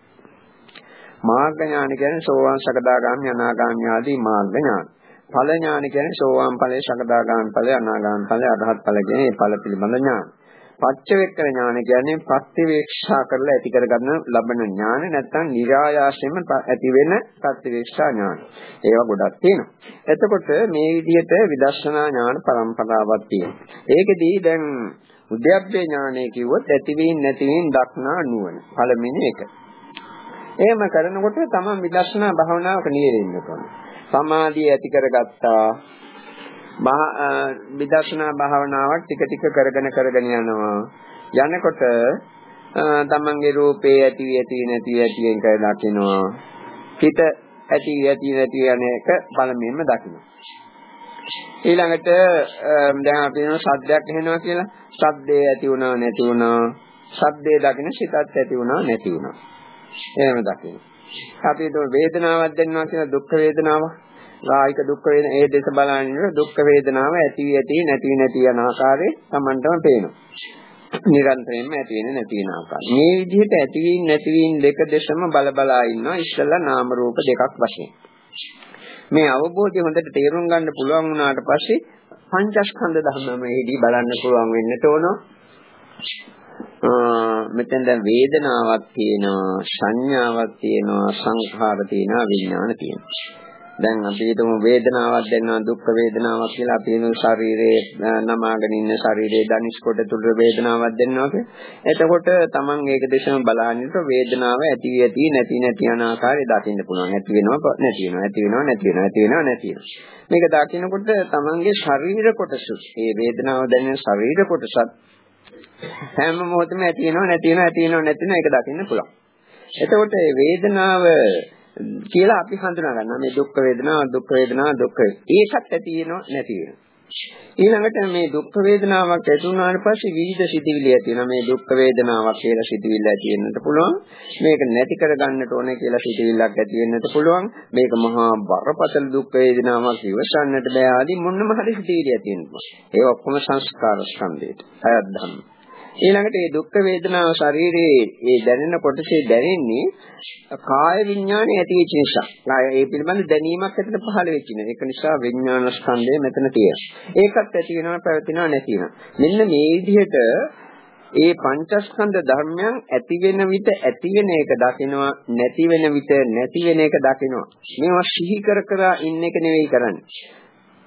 මාර්ග ඥාන කියන්නේ සෝවාන් සකදාගාමි අනාගාමි ආදී මාර්ග ඥාන. ඵල ඥාන කියන්නේ සෝවාන් ඵලය සකදාගාමි ඵලය අනාගාමි ඵලය අරහත් ඵල කියන මේ ඵල පිළිබඳ ඥාන. පච්චවෙක්කන ඥාන කියන්නේ ප්‍රතිවේක්ෂා කරලා ඇති කරගන්න ලබන ඥාන නැත්නම් નિરાයාසයෙන්ම ඇති වෙන ප්‍රතිවේක්ෂා ඥාන. ඒවා ගොඩක් තියෙනවා. එතකොට මේ විදිහට විදර්ශනා ඥාන පරම්පරාවක් තියෙනවා. ඒකෙදී දැන් උද්‍යප්පේ ඥානය කිව්වොත් ඇතිවීම නැතිවීම දක්නා නුවණ. පළවෙනි එක. එහෙම කරනකොට තමයි විදර්ශනා භාවනාවක නියෙන්න ඕනේ. සමාධිය ඇති කරගත්තා විදර්ශනා භාවනාවක් ටික ටික කරගෙන කරගෙන යනවා. යනකොට තමන්ගේ රූපේ ඇති ඇති නැති ඇති එක දකිනවා. හිත ඇති ඇති නැති යන එක බලමින්ම දකිනවා. ඊළඟට දැන් අපි වෙන සද්දයක් ඇහෙනවා කියලා. සද්දේ ඇති වුණා නැති වුණා. සද්දේ දකින්න සිතත් ඇති වුණා නැති වුණා. එහෙම දකින්න. අපි වේදනාවක් දැනනවා කියන දුක් වේදනාවක්. කායික දුක් වේදන ඒ දෙස බලනකොට දුක් වේදනාව ඇති ඇති නැති නැති යන ආකාරය Tamanටම පේනවා. නිරන්තරයෙන්ම ඇති වෙන නැති වෙන ආකාරය. මේ විදිහට ඇතිවීම නැතිවීම දෙක දෙසම බල බලා ඉන්නවා ඉස්සෙල්ලා නාම රූප දෙකක් වශයෙන්. මේ අවබෝධය හොඳට තේරුම් ගන්න පුළුවන් වුණාට පස්සේ පංචස්කන්ධ ධර්මමේදී බලන්න පුළුවන් වෙන්නට ඕන. මෙතෙන් දැන් වේදනාවක් තියෙනවා සංඥාවක් තියෙනවා සංඛාර තියෙනවා විඥාන තියෙනවා දැන් අපි හිතමු වේදනාවක් දැනනවා දුක් වේදනාවක් කියලා අපි හිතමු ශරීරයේ නමාගෙන ඉන්න ශරීරයේ දනිස් කොට තුල වේදනාවක් දැනනවා කියලා. එතකොට Taman ඒක දෙසම බලහින්නට වේදනාව ඇති ඇති නැති නැති යන ආකාරය දකින්න පුළුවන්. ඇති වෙනවා නැති වෙනවා ඇති වෙනවා නැති වෙනවා ඇති වෙනවා නැති වෙනවා. මේක දකින්නකොට Tamanගේ ශරීර කොටස මේ වේදනාව දැනෙන ශරීර කොටසත් හැම මොහොතෙම ඇති වෙනවා නැති වෙනවා ඇති වෙනවා නැති වෙනවා ඒක දකින්න පුළුවන්. එතකොට මේ වේදනාව කියලා අපි හඳුනා ගන්නවා. මේ දුක් වේදනා දුක් වේදනා දුක් ඒකත් ඇති වෙනව නැති වෙනව. ඊළඟට මේ දුක් වේදනාවක් ඇති වුණාට පස්සේ විවිධ සිතිවිලි ඇති වෙනවා. මේ දුක් වේදනාවක් කියලා සිතිවිල්ල ඇති වෙන්නත් පුළුවන්. මේක නැති කර ගන්නට ඕනේ කියලා සිතිවිල්ලක් ඇති වෙන්නත් පුළුවන්. මේක මහා බරපතල දුක් වේදනාවක් ඉවසන්නට බෑ. ආදී මොනම හරි සිතිවිලි ඇති වෙනවා ඒ ඔක්කොම සංස්කාර ස්කන්ධයට. අයත් ධර්ම ඊළඟට මේ දුක් වේදනාව ශරීරයේ ඒ දැනෙන කොටසේ දැනෙන්නේ කාය විඥානය ඇති වෙච්ච නිසා. ඒ පිළිබඳ දැනීමක් ඇතුළත පහළ වෙච්ච නිසා. ඒක නිසා විඥාන ස්කන්ධය මෙතන තියෙනවා. ඒකත් ඇති වෙනවා පැවතිනවා නැති වෙනවා. මෙන්න මේ විදිහට ඒ පංචස්කන්ධ ධර්මයන් ඇති වෙන විට ඇති වෙන එක දකිනවා නැති වෙන විට නැති වෙන එක දකිනවා. මේවා සිහි කර කර ඉන්න එක නෙවෙයි කරන්නේ.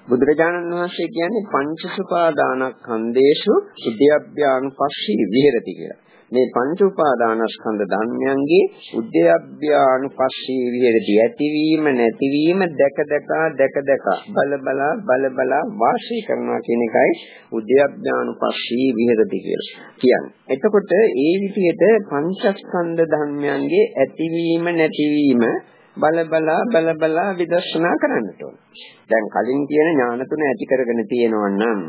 බුදුරජාණන් වහන්සේ කියන්නේ පංචසුපාදානස්කන්ධේසු උද්‍යප්ප්‍යානුපස්සී විහෙරති කියලා. මේ පංච උපාදානස්කන්ධ ධර්මයන්ගේ උද්‍යප්ප්‍යානුපස්සී විහෙරති. ඇතිවීම නැතිවීම දැක දැක දැක දැක බල බල බල බල වාසය කරනවා කියන එකයි උද්‍යප්ප්‍යානුපස්සී විහෙරති කියලා කියන්නේ. එතකොට ඒ විදිහට පංචස්කන්ධ ධර්මයන්ගේ ඇතිවීම නැතිවීම බල බලා බල බලා විදර්ශනා කරන්නට ඕන. දැන් කලින් කියන ඥාන තුන ඇති කරගෙන තියෙනවා නම්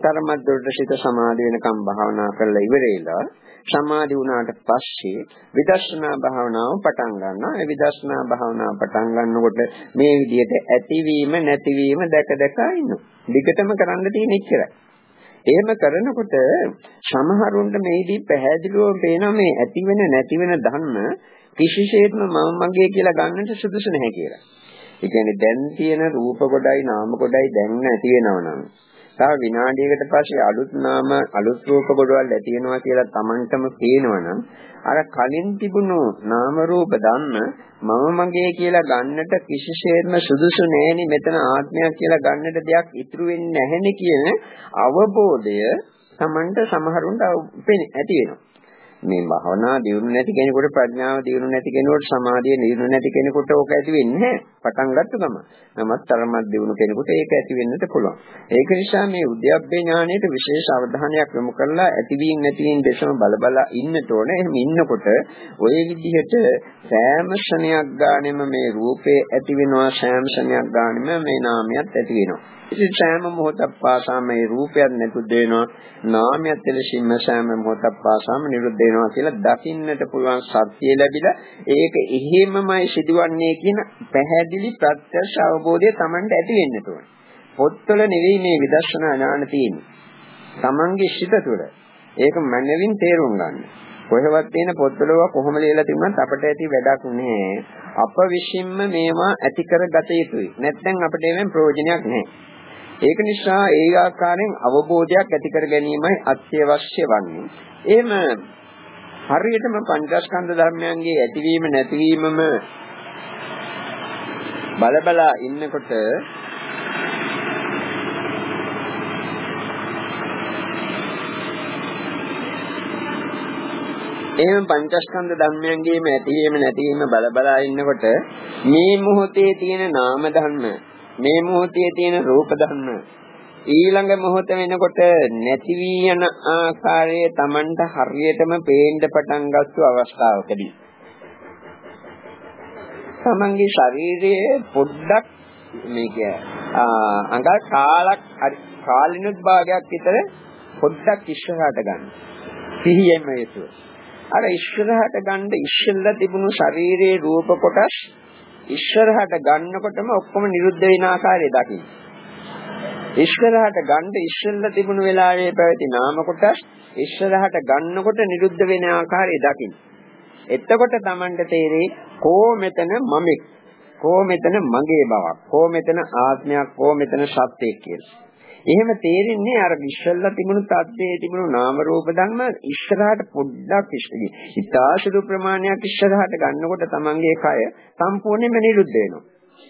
තරමද්දොඩ සිත සමාධි වෙනකම් භාවනා කරලා ඉවරේලා සමාධි වුණාට පස්සේ විදර්ශනා භාවනාව පටන් ගන්නවා. ඒ විදර්ශනා භාවනාව පටන් ගන්නකොට මේ විදිහට ඇතිවීම නැතිවීම දැක දැක ඉන්නවා. දිගටම කරන්න තියෙන ඉච්චරයි. එහෙම කරනකොට සමහරුන්ට මේදී පැහැදිලිව පේනවා මේ ඇති වෙන නැති වෙන ධර්ම කිසිසේත්ම මම මගේ කියලා ගන්නට සුදුසු නැහැ කියලා. ඒ කියන්නේ දැන් තියෙන රූප කොටයි නාම කොටයි දැන් නැති වෙනව නම් තව විනාඩියකට පස්සේ අලුත් නාම අලුත් රූප කොටවල් ඇති වෙනවා කියලා Tamanටම පේනවනම් අර කලින් තිබුණු නාම රූප ධම්ම මම මගේ කියලා ගන්නට කිසිසේත්ම සුදුසු නැහෙනි මෙතන ආත්මයක් කියලා ගන්නට දෙයක් ඉතුරු වෙන්නේ නැහෙනි කියන අවබෝධය Tamanට සමහරුන්ට ඇති වෙනවා. මේ භවනා දියුණු නැති කෙනෙකුට ප්‍රඥාව දියුණු නැති කෙනෙකුට සමාධිය දියුණු නැති කෙනෙකුට ඕක ඇති වෙන්නේ නැහැ. පටන් ගත්ත ගම. නමුත් තරමක් දියුණු කෙනෙකුට ඒක ඇති වෙන්නත් පුළුවන්. ඒක නිසා මේ උද්‍යප්පේ ඥානයට විශේෂ අවධානයක් යොමු කරලා ඇතිවීම නැතිවීම දෙසම බල බල ඉන්නට ඕනේ. එහෙම ඉන්නකොට ඔය විදිහට සෑම ක්ෂණයක් ගානෙම මේ රූපේ ඇති වෙනවා සෑම ක්ෂණයක් ගානෙම මේ නාමයක් ඇති වෙනවා. ඉතින් සෑම මොහොතක් පාසාම මේ රූපයක් නැතුද වෙනවා නාමයක් එලෙසින්ම සෑම මොහොතක් පාසාම නිරුද්ධ වෙනවා කියලා දකින්නට පුළුවන් සත්‍ය ලැබිලා ඒක එහෙමමයි සිදුවන්නේ කියන පැහැදිලි ප්‍රත්‍යක්ෂ අවබෝධය Tamanට ඇති වෙන්නට ඕනේ. පොත්වල නෙවෙයි මේ විදර්ශනා ඥාන තියෙන්නේ. Tamange සිත තුළ. ඒක මනවින් තේරුම් ගන්න. කොහෙවත් තියෙන පොත්වල කොහොම ලියලා තිබුණත් අපට ඇති වැඩක් නෑ. අප විසින්ම මේවා ඇති කරගත යුතුයි. නැත්නම් අපිට ඒවෙන් ප්‍රයෝජනයක් නෑ. ඒක නිසා ඒ ආකාරයෙන් අවබෝධයක් ඇති කර ගැනීමයි අත්‍යවශ්‍ය වන්නේ. එහෙම හරියටම පංචස්කන්ධ ධර්මයන්ගේ ඇතිවීම නැතිවීමම බලබලා ඉන්නකොට එහෙම පංචස්කන්ධ ධර්මයන්ගේම ඇතිවීම නැතිවීම බලබලා ඉන්නකොට මේ මොහොතේ තියෙන නාම ධර්ම මේ මොහොතේ තියෙන රූප ධර්ම ඊළඟ මොහොත වෙනකොට නැති වී යන ආකාරයේ Tamanට හරියටම පේන්න පටන් ගත්තු අවස්ථාවකදී Tamanගේ ශරීරයේ පොඩ්ඩක් මේක අඟල් කාලක් කාලිනුත් භාගයක් විතර පොඩ්ඩක් ඉස්සරහට ගන්න. සිහියෙන්ම යුතුව. අර ඉස්සරහට ගන්න ඉස්සෙල්ලා තිබුණු ශරීරයේ රූප කොටස් ඉස්සරහට ගන්නකොටම ඔක්කොම නිරුද්ධ වෙන ආකාරය දකින්න. ඉස්සරහට ගන්න ඉස්සෙල්ලා තිබුණු වෙලාවේ පැවති නාම කොටස් ඉස්සරහට ගන්නකොට නිරුද්ධ වෙන ආකාරය දකින්න. එතකොට Tamanට තේරෙයි කෝ මෙතන මමෙක් කෝ මෙතන මගේ බවක් කෝ මෙතන ආත්මයක් කෝ මෙතන සත්‍යයක් කියලා. එහෙම තේරෙන්නේ අර විශ්වල්ලා තිබුණු තත්ත්වයේ තිබුණු නාම රූප ධර්ම ඉස්සරහට පොඩ්ඩක් ඉස්සරි. ඉතාලසුදු ප්‍රමාණයක් ඉස්සරහට ගන්නකොට තමන්ගේ කය සම්පූර්ණයෙන්ම නිරුද්ධ වෙනවා.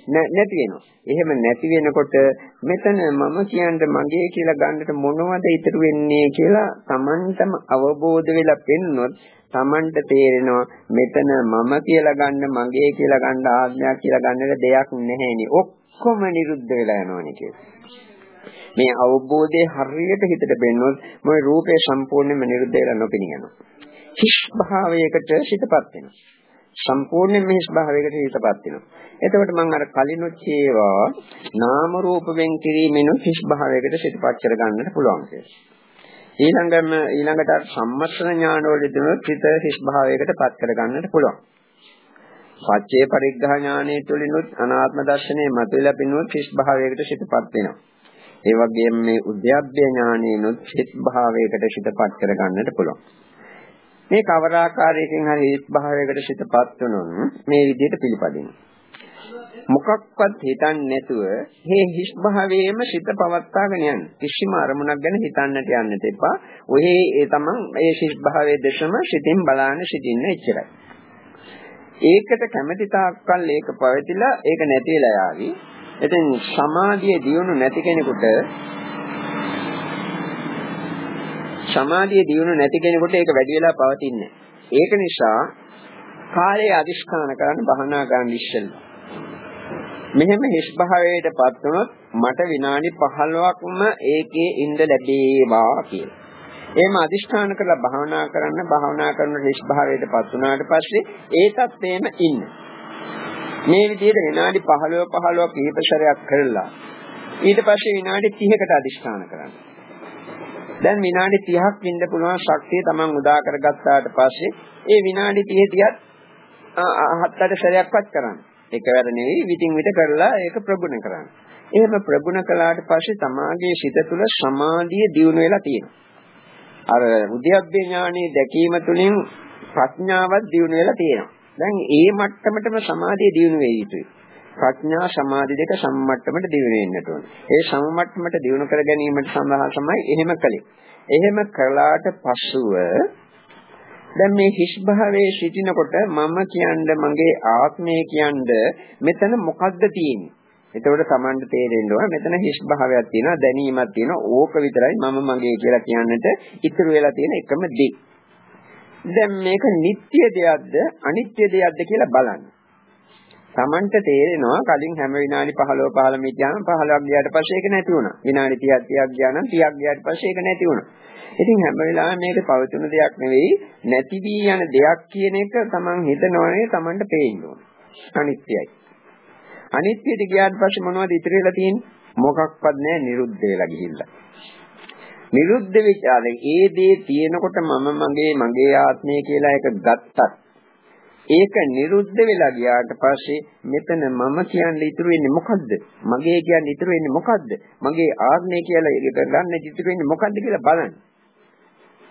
නැති වෙනවා. එහෙම නැති වෙනකොට මෙතන මම කියන්නේ මගේ කියලා ගන්නට මොනවද ඉතුරු වෙන්නේ කියලා Tamanටම අවබෝධ වෙලා පෙන්නොත් Tamanට තේරෙනවා මෙතන මම කියලා ගන්න මගේ කියලා ගන්න ආත්මයක් කියලා ගන්නට දෙයක් නැහැ නේ. ඔක්කොම නිරුද්ධ වෙලා යනවනේ කියලා. මේ අවබෝධයේ හරියට හිතට බෙන්නොත් මොයි රූපේ සම්පූර්ණයෙන්ම නිරුද්ධ වෙලා නොපෙනී යනවා. හිස් භාවයකට සිතපත් වෙනවා. සම්පූර්ණයෙන්ම හිස් භාවයකට හිතපත් වෙනවා. එතකොට මම අර කලිනුත් කියවා නාම රූප වෙන් කිරීමෙන් හිස් භාවයකට සිතපත් කර ගන්නට පුළුවන් කියලා. ඊළඟම ඊළඟට සම්මස්න ඥානවලදී චිත හිස් භාවයකට පත් කර ගන්නට පුළුවන්. පච්චේ පරිග්‍රහ ඥානයේ තුලිනුත් අනාත්ම දර්ශනයේ මතුවලා පිනුත් හිස් භාවයකට සිතපත් වෙනවා. ඒ වගේම මේ උද්‍යප්පය ඥානයනොත් චිත් භාවයකට සිතපත් කර ගන්නට පුළුවන්. මේ කවර ආකාරයකින් හරි හිස් භාවයකට සිතපත් වුණොත් මේ විදිහට පිළිපදින්න. මොකක්වත් හිතන්නේ නැතුව මේ හිස් භාවයේම සිත පවත්වාගෙන යන්න. කිසිම අරමුණක් ගැන හිතන්නට යන්නට එපා. ඔහි ඒ තමන් ඒ හිස් භාවයේ දෙසම සිතින් බලාන සිටින්න එච්චරයි. ඒකට කැමැති තාක්කල් ඒක පවතිලා ඒක නැතිලා යාවි. ඉතින් සමාධිය දියුණු නැති කෙනෙකුට සමාධිය දියුණු නැති කෙනෙකුට ඒක වැඩි වෙලා පවතින්නේ ඒක නිසා කාලය අදිෂ්ඨාන කරන්න භවනා කරන්න ඉස්සෙල්ලා මෙහෙම හිස් භාවයටපත් වුණොත් මට විනාඩි 15ක්ම ඒකේ ඉඳ ලැබේවා කියලා. එහෙම අදිෂ්ඨාන කරලා භවනා කරන්න භවනා කරන හිස් භාවයටපත් වුණාට පස්සේ ඒ තත්ත්වයේම ඉන්න. මේ විදිහට විනාඩි 15 15ක් හිපසරයක් කරලා ඊට පස්සේ විනාඩි 30කට අදිෂ්ඨාන කරන්න. දැන් විනාඩි 30ක් ඉන්න පුළුවන් ශක්තිය Taman උදා කරගත්තාට පස්සේ ඒ විනාඩි 30 30ත් හත් අට සැරයක්වත් කරන්න. එකවර නෙවෙයි විтин විට කරලා ඒක ප්‍රගුණ කරන්න. එහෙම ප්‍රගුණ කළාට පස්සේ තමාගේ සිත තුළ සමාධිය දියුණු වෙලා තියෙනවා. අර උද්‍යප්පේ ඥානෙ දැකීම තුළින් ප්‍රඥාවත් දියුණු වෙලා තියෙනවා. දැන් ඒ මට්ටමටම සමාධිය දියුණු වෙ යුතුයි. ප්‍රඥා සමාධි දෙක සම්මට්ටමට දියුණු වෙන්නට ඕනේ. ඒ සම්මට්ටමට දියුණු කර ගැනීමට සඳහා තමයි එහෙම කළේ. එහෙම කළාට පසුව දැන් මේ හිස් භාවයේ සිටිනකොට මම කියන්නේ මගේ ආත්මය කියන්නේ මෙතන මොකද්ද තියෙන්නේ? එතකොට Tamanට තේරෙන්න ඕන මෙතන හිස් භාවයක් තියෙනවා දැනීමක් තියෙනවා ඕක විතරයි මම මගේ කියලා කියන්නට ඉතුරු වෙලා තියෙන එකම දේ. දැන් මේක නිට්ටය දෙයක්ද අනිත්‍ය දෙයක්ද කියලා බලන්න. Tamanට තේරෙනවා කලින් හැම විනාඩි 15 15 මිනිත්තුන් 15ක් ගියාට පස්සේ ඒක නැති වුණා. විනාඩි 30ක් 30ක් ගියා නම් 30ක් ගියාට පස්සේ ඒක නැති වුණා. ඉතින් හැම වෙලාවෙම මේක පවතුන දෙයක් නෙවෙයි නැති වී යන දෙයක් කියන එක Taman හිතනවනේ Tamanට පේන්න ඕන. අනිත්‍යයි. අනිත්‍යයට ගියාට පස්සේ මොනවද ඉතුරු වෙලා තියෙන්නේ? මොකක්වත් නැහැ නිරුද්ධ වෙලා ගිහිල්ලා. නිරුද්ධ විචාරේ ඒ දේ තියෙනකොට මම මගේ මගේ ආත්මය කියලා එක ගත්තත් ඒක නිරුද්ධ වෙලා ගියාට පස්සේ මෙතන මම කියන්නේ ඉතුරු වෙන්නේ මොකද්ද? මගේ කියන්නේ ඉතුරු වෙන්නේ මොකද්ද? මගේ ආත්මය කියලා ගන්න ඉතුරු වෙන්නේ මොකද්ද කියලා බලන්න.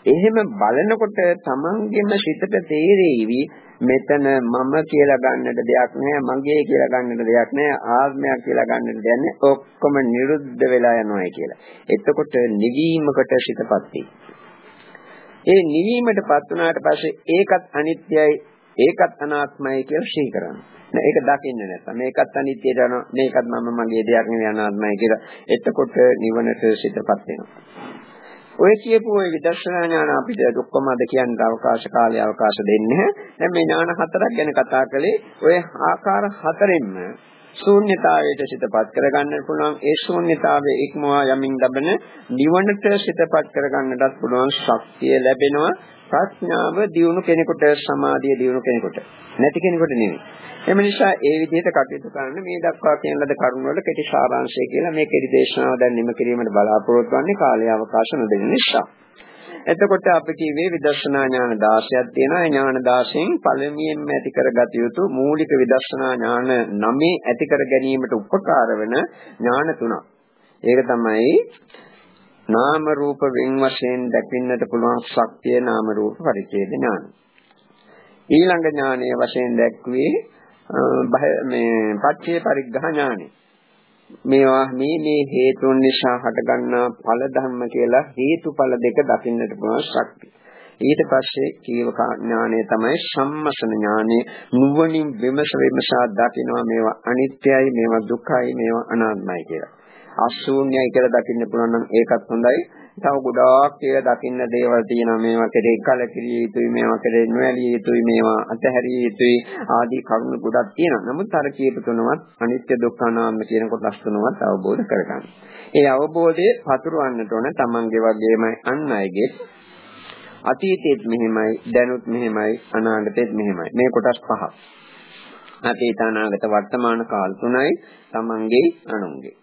එහෙම බලනකොට තමන්ගෙම සිතට තේරෙවි මෙතන මම කියලා ගන්නට දෙයක් නෑ මගේ කියලා ගන්නට දෙයක් නෑ ආත්මයක් කියලා ගන්නට දෙයක් නෑ ඔක්කොම නිරුද්ධ වෙලා යනවායි කියලා. එතකොට නිවීමකට සිතපත් ඒ නිවීමටපත් වුණාට පස්සේ ඒකත් අනිත්‍යයි ඒකත් අනාත්මයි කියලා ශී කරනවා. ඒක දකින්නේ නැත්නම් මේකත් අනිත්‍යයට යනවා මේකත් මම මගේ දෙයක් නෙවෙයි අනාත්මයි කියලා. එතකොට නිවනට සිතපත් වෙනවා. ඔය කියපු ওই විදර්ශනා ඥාන අපිට ඔක්කොම අද කියන්න අවකාශ කාලය අවකාශ දෙන්නේ. දැන් මේ ඥාන හතරක් ගැන කතා කළේ ඔය ආකාර හතරෙන්ම ශූන්‍යතාවයට සිතපත් කරගන්න පුළුවන්. ඒ ශූන්‍යතාවයේ ඉක්මවා යමින් ලබන නිවනට සිතපත් කරගන්නටත් පුළුවන් ශක්තිය ලැබෙනවා. ප්‍රඥාව දියුණු කෙනෙකුට සමාධිය දියුණු කෙනෙකුට නැති කෙනෙකුට නෙවෙයි. එම නිසා ඒ විදිහට කටයුතු කරන්න මේ දක්වා කියන ලද කරුණ වල කෙටි සාරාංශය කියලා මේ කෙටි දේශනාව දැන් නිම කිරීමට බලාපොරොත්තු වෙන්නේ කාලය අවකාශ නොදෙන නිසා. එතකොට අපි කිව්වේ විදර්ශනා ඥාන 16ක් තියෙනවා. ඒ ඥාන 16න් පළමුවෙන්ම ඇති කරගත යුතු මූලික විදර්ශනා ඥාන 9 ඇති කර ගැනීමට උපකාර වෙන ඥාන තුනක්. ඒක තමයි නාම රූප වෙන් වශයෙන් දකින්නට පුළුවන් ශක්තිය නාම රූප පරිච්ඡේද ඥාන. ඊළඟ ඥානයේ වශයෙන් දැක්වේ මේ පච්චේ පරිග්‍රහ ඥානෙ. මේවා මේ මේ හේතුන් නිසා හටගන්නා ඵල ධර්ම කියලා හේතුඵල දෙක දකින්නට පුළුවන් ශක්තිය. ඊට පස්සේ කීව ඥානය තමයි සම්මසන ඥානය නුවණින් විමස විමසා දකිනවා මේවා අනිත්‍යයි මේවා දුක්ඛයි මේවා අනාත්මයි කියලා. අශූන්‍යයි කියලා දකින්න පුළුවන් නම් ඒකත් හොඳයි. තව ගොඩාක් කියලා දකින්න දේවල් තියෙනවා මේවා කෙරේ කලකිරිය යුතුයි මේවා කෙරේ නොඇලිය යුතුයි මේවා අතහැරිය යුතුයි ආදී කරුණු ගොඩක් තියෙනවා. නමුත් අර කියපු තුනවත් අනිත්‍ය දුක්ඛ අනාත්ම කියන කොටස් තුනවත් අවබෝධ කරගන්න. ඒ අවබෝධය පතුරවන්නට ඕන තමන්ගේ වගේමයි අන් අයගේ අතීතෙත් මෙහෙමයි දැනුත් මෙහෙමයි අනාගතෙත් මෙහෙමයි මේ කොටස් පහක් අතීත අනාගත වර්තමාන කාල තුනයි තමන්ගේ අනුන්ගේ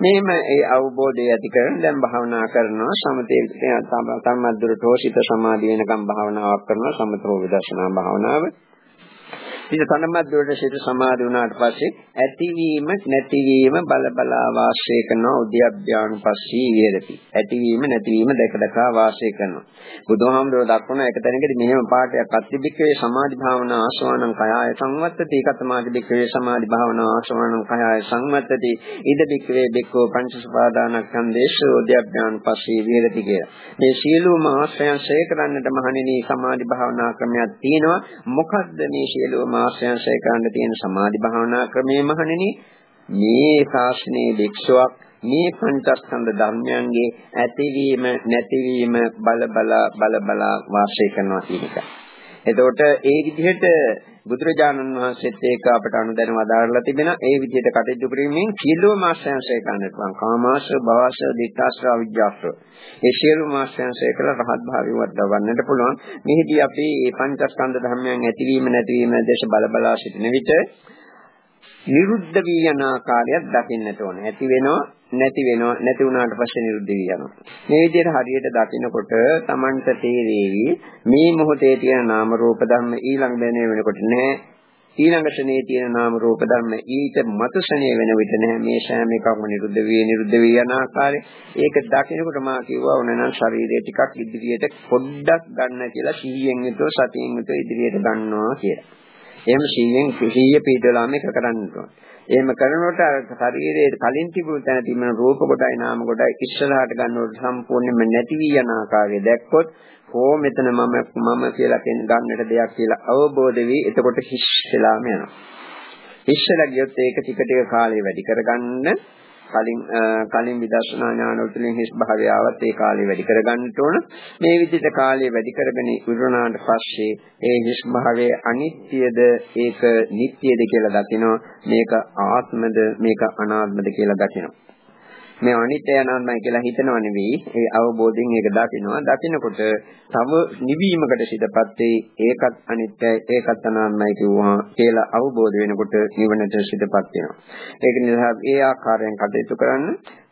මෙහෙම ඒ අවබෝධය ඇති කරගෙන දැන් භාවනා කරනවා සමතේ තමද්දුරට හෝසිත සමාධිය වෙනකම් භාවනාවක් කරනවා සමතෝ විදර්ශනා භාවනාව. ඉත තනමත් දුරට සිත සමාධි වුණාට පස්සේ ඇතිවීම නැතිවීම බල බලා වාසය කරනවා උද්‍යප්ඥානුපස්සී විහෙරති. ඇතිවීම නැතිවීම දැක දැක වාසය කරනවා. බුදුහාමුදුරුවෝ දක්වන එක තැනකදී මෙහෙම පාඩයක් අත්තිබික්කේ සමාධි භාවනා ආසවණං කයාය සංවත්තති කතමාදි බික්කේ සමාධි භාවනා ආසවණං කයාය සංවත්තති ඉද බික්කේ බික්කෝ පංචසපාදානස්කන්ධේසු උද්‍යප්ඥානුපස්සී විහෙරති කියලා. මේ සියලුම ආශ්‍රයන් ශේ කරන්නට මහණෙනි සමාධි භාවනා ක්‍රමයක් තියෙනවා. මොකද්ද මේ සියලුම ආශ්‍රයන්සය කරන්න තියෙන සමාධි භාවනා ක්‍රමයේ මහණෙනි මේ ශාස්ත්‍රයේ වික්ෂුවක් මේ පංචස්කන්ධ ධර්මයන්ගේ ඇතිවීම නැතිවීම බල බල බල බල වාසය කරනවා කියන එක. එතකොට ඒ විදිහට බුදුරජාණන් වහන්සේත් ඒක අපට අනුදැන වදාරලා තිබෙනවා. ඒ විදිහට කටයුතු කිරීමෙන් සියලුම ආශ්‍රයන්සය කරන්නට පුළුවන්. කාමාශ්‍ර, භවශ්‍ර, දිට්ඨාශ්‍ර, අවිජ්ජාශ්‍ර. ඒ සියලුම ආශ්‍රයන්සය කළ රහත් භාවයවත් ලබන්නට පුළුවන්. මෙහිදී අපි මේ පංචස්කන්ධ ධර්මයන් ඇතිවීම නැතිවීම දැස බල බලා සිටින විට නිරුද්ධ වී යන ආකාරයක් දකින්නට ඕන. ඇති වෙනවා නැති වෙනවා නැති වුණාට පස්සේ නිරුද්ධ වී යනවා. මේ විදිහට හරියට දකිනකොට Tamanට තේරෙවි මේ මොහොතේ තියෙන නාම රූප ධර්ම ඊළඟ දැනේ වෙනකොට නෑ. ඊළඟ ශනේ තියෙන නාම රූප ධර්ම ඊට මතු ශනේ වෙන විට නෑ මේ සෑම එකක්ම නිරුද්ධ වී නිරුද්ධ වී යන ආකාරය. ඒක දකිනකොට මා කිව්වා ඕනනම් ශරීරය ටිකක් ඉදිරියට පොඩ්ඩක් ගන්න කියලා සිහියෙන් යුතුව සතියෙන් යුතුව ඉදිරියට ගන්නවා කියලා. එහෙම සීයෙන් සිහිය පිටවලා මේක කරන්න ඕන. එහෙම කරනකොට ශරීරයේ කලින් තිබුණු තැන තිබෙන රූප කොටයි නාම කොටයි ඉස්සරහට ගන්නකොට සම්පූර්ණයෙන්ම නැති වී යන ආකාරය දැක්කොත් හෝ මෙතන මම මම කියලා ගන්නට දෙයක් කියලා අවබෝධ වී එතකොට හිස් වෙලාම යනවා. හිස්සලා ගියොත් ඒක ටික ටික කාලය වැඩි කරගන්න කලින් කලින් විදර්ශනා ඥාන වලින් හිස් භාවය ආවත් ඒ කාලය වැඩි කරගන්නට ඕන. මේ විදිහට කාලය වැඩි කරගෙන ඉවරනාට පස්සේ ඒ හිස් භාවයේ අනිත්‍යද ඒක නිට්ටයද කියලා දකිනවා. මේක ආත්මද මේක අනාත්මද කියලා දකිනවා. මේ අනිත්‍ය අනාත්මයි කියලා හිතනව නෙවෙයි ඒ අවබෝධයෙන් ඒක දකිනවා. දකිනකොට තව නිවීමකට සිතපත් වේ ඒකත් අනිත්‍යයි ඒකත් අනාත්මයි කියුවා කියලා අවබෝධ වෙනකොට නිවනට සිතපත් වෙනවා. ඒක නිසා ඒ ආකාරයෙන් කටයුතු කරන්න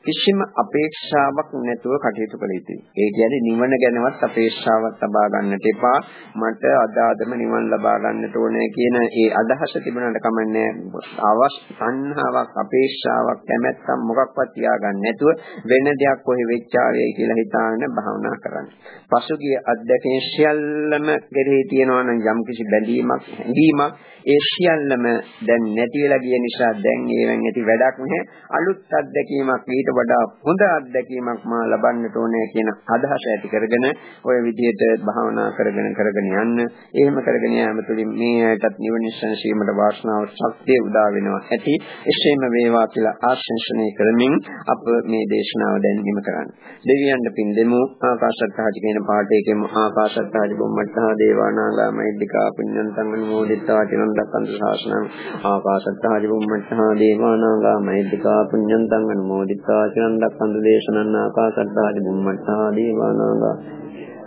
කිසිම අපේක්ෂාවක් නැතුව කටයුතු කළ යුතුයි. ඒ කියන්නේ නිවන ගැනවත් අපේක්ෂාවක් ලබා ගන්නට එපා. මට අදාදම නිවන ලබා ගන්නට ඕනේ කියන ඒ අදහස තිබුණාට කමන්නේ අවස් සංහාවක් අපේක්ෂාවක් කැමැත්තක් මොකක්වත් තියාගන්න නැතුව වෙන දෙයක් කොහෙ වෙච්චාවේ කියලා හිතාගෙන භාවනා කරන්න. පසුගිය අත්දැකීම් සියල්ලම කෙරෙහි තියෙනවා නම් යම්කිසි බැඳීමක් හැඟීමක් ඒ සියල්ලම දැන් නැති වෙලා ගිය නිසා දැන් ඒවෙන් ඇති වැඩක් නැහැ. අලුත් අත්දැකීමක් ඊට වඩා හොඳ අත්දැකීමක් මා ලබන්නට ඕනේ කියන අදහස ඇති කරගෙන ওই විදිහට භාවනා කරගෙන කරගෙන යන්න. එහෙම කරගෙන යාම තුළින් මේ ඇයටත් නිවන සංසීමට වාසනාව ශක්තිය උදා වෙනවා ඇති. එසේම වේවා කියලා ආශංසනය කරමින් අප මේ දේශනාව දැන් නිම කරන්න. දෙවියන් පින් දෙමු. ආකාශත්හාජි කියන පාඩේකෙම ආකාශත්හාජි බොම්මත්තා දේවානාගා මෛද්దికා පුඤ්ඤන්තං අනුමෝදිතා චිරන් දක්කන්ත ශාසනං ආකාශත්හාජි බොම්මත්තා දේවානාගා මෛද්దికා පුඤ්ඤන්තං අනුමෝදිතා චිරන් දක්ඛන්ත දේශනං ආකාශත්හාජ බොම්මත්හා දේවානාගා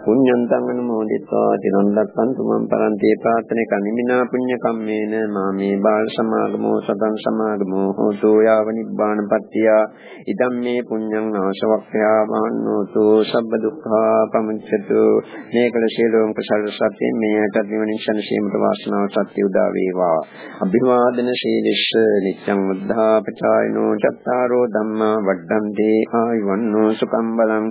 පුඤ්ඤන්තං අනුමෝදිत्वा තිරන් දක්ඛන්තු මම් පරන්තේ ප්‍රාර්ථනේ කනිමිනා පුඤ්ඤ කම්මේන මාමේ බාල සමාගමෝ සතං සමාගමෝ හෝතු යාව නිබ්බානපත්තිය ඉදම් මේ පුඤ්ඤං ආශවක්ඛයා මහන්නෝතු සබ්බ දුක්ඛා පමුච්ඡතු මේකල ශීලෝං කුසල සත්‍යෙන් මේකට නිවනින් සම්සීමට වාසනාව සත්‍ය උදා වේවා. අභිවාදන ශීලිස්ස නිච්ඡං උද්ධාපචායනෝ චත්තාරෝ ධම්මා වඩ්ඩන්තේ ආයුවන්නෝ සුකම් බලං.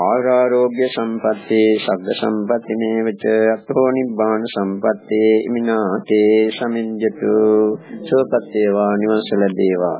ආරෝග්‍ය සම්පත්තේ සග්ග සම්පatti මේවච අතෝ නිබ්බාන සම්පත්තේ ඉමිනාතේ සමිඤ්ජතු සෝපත්තේවා නිවස ලැබේවා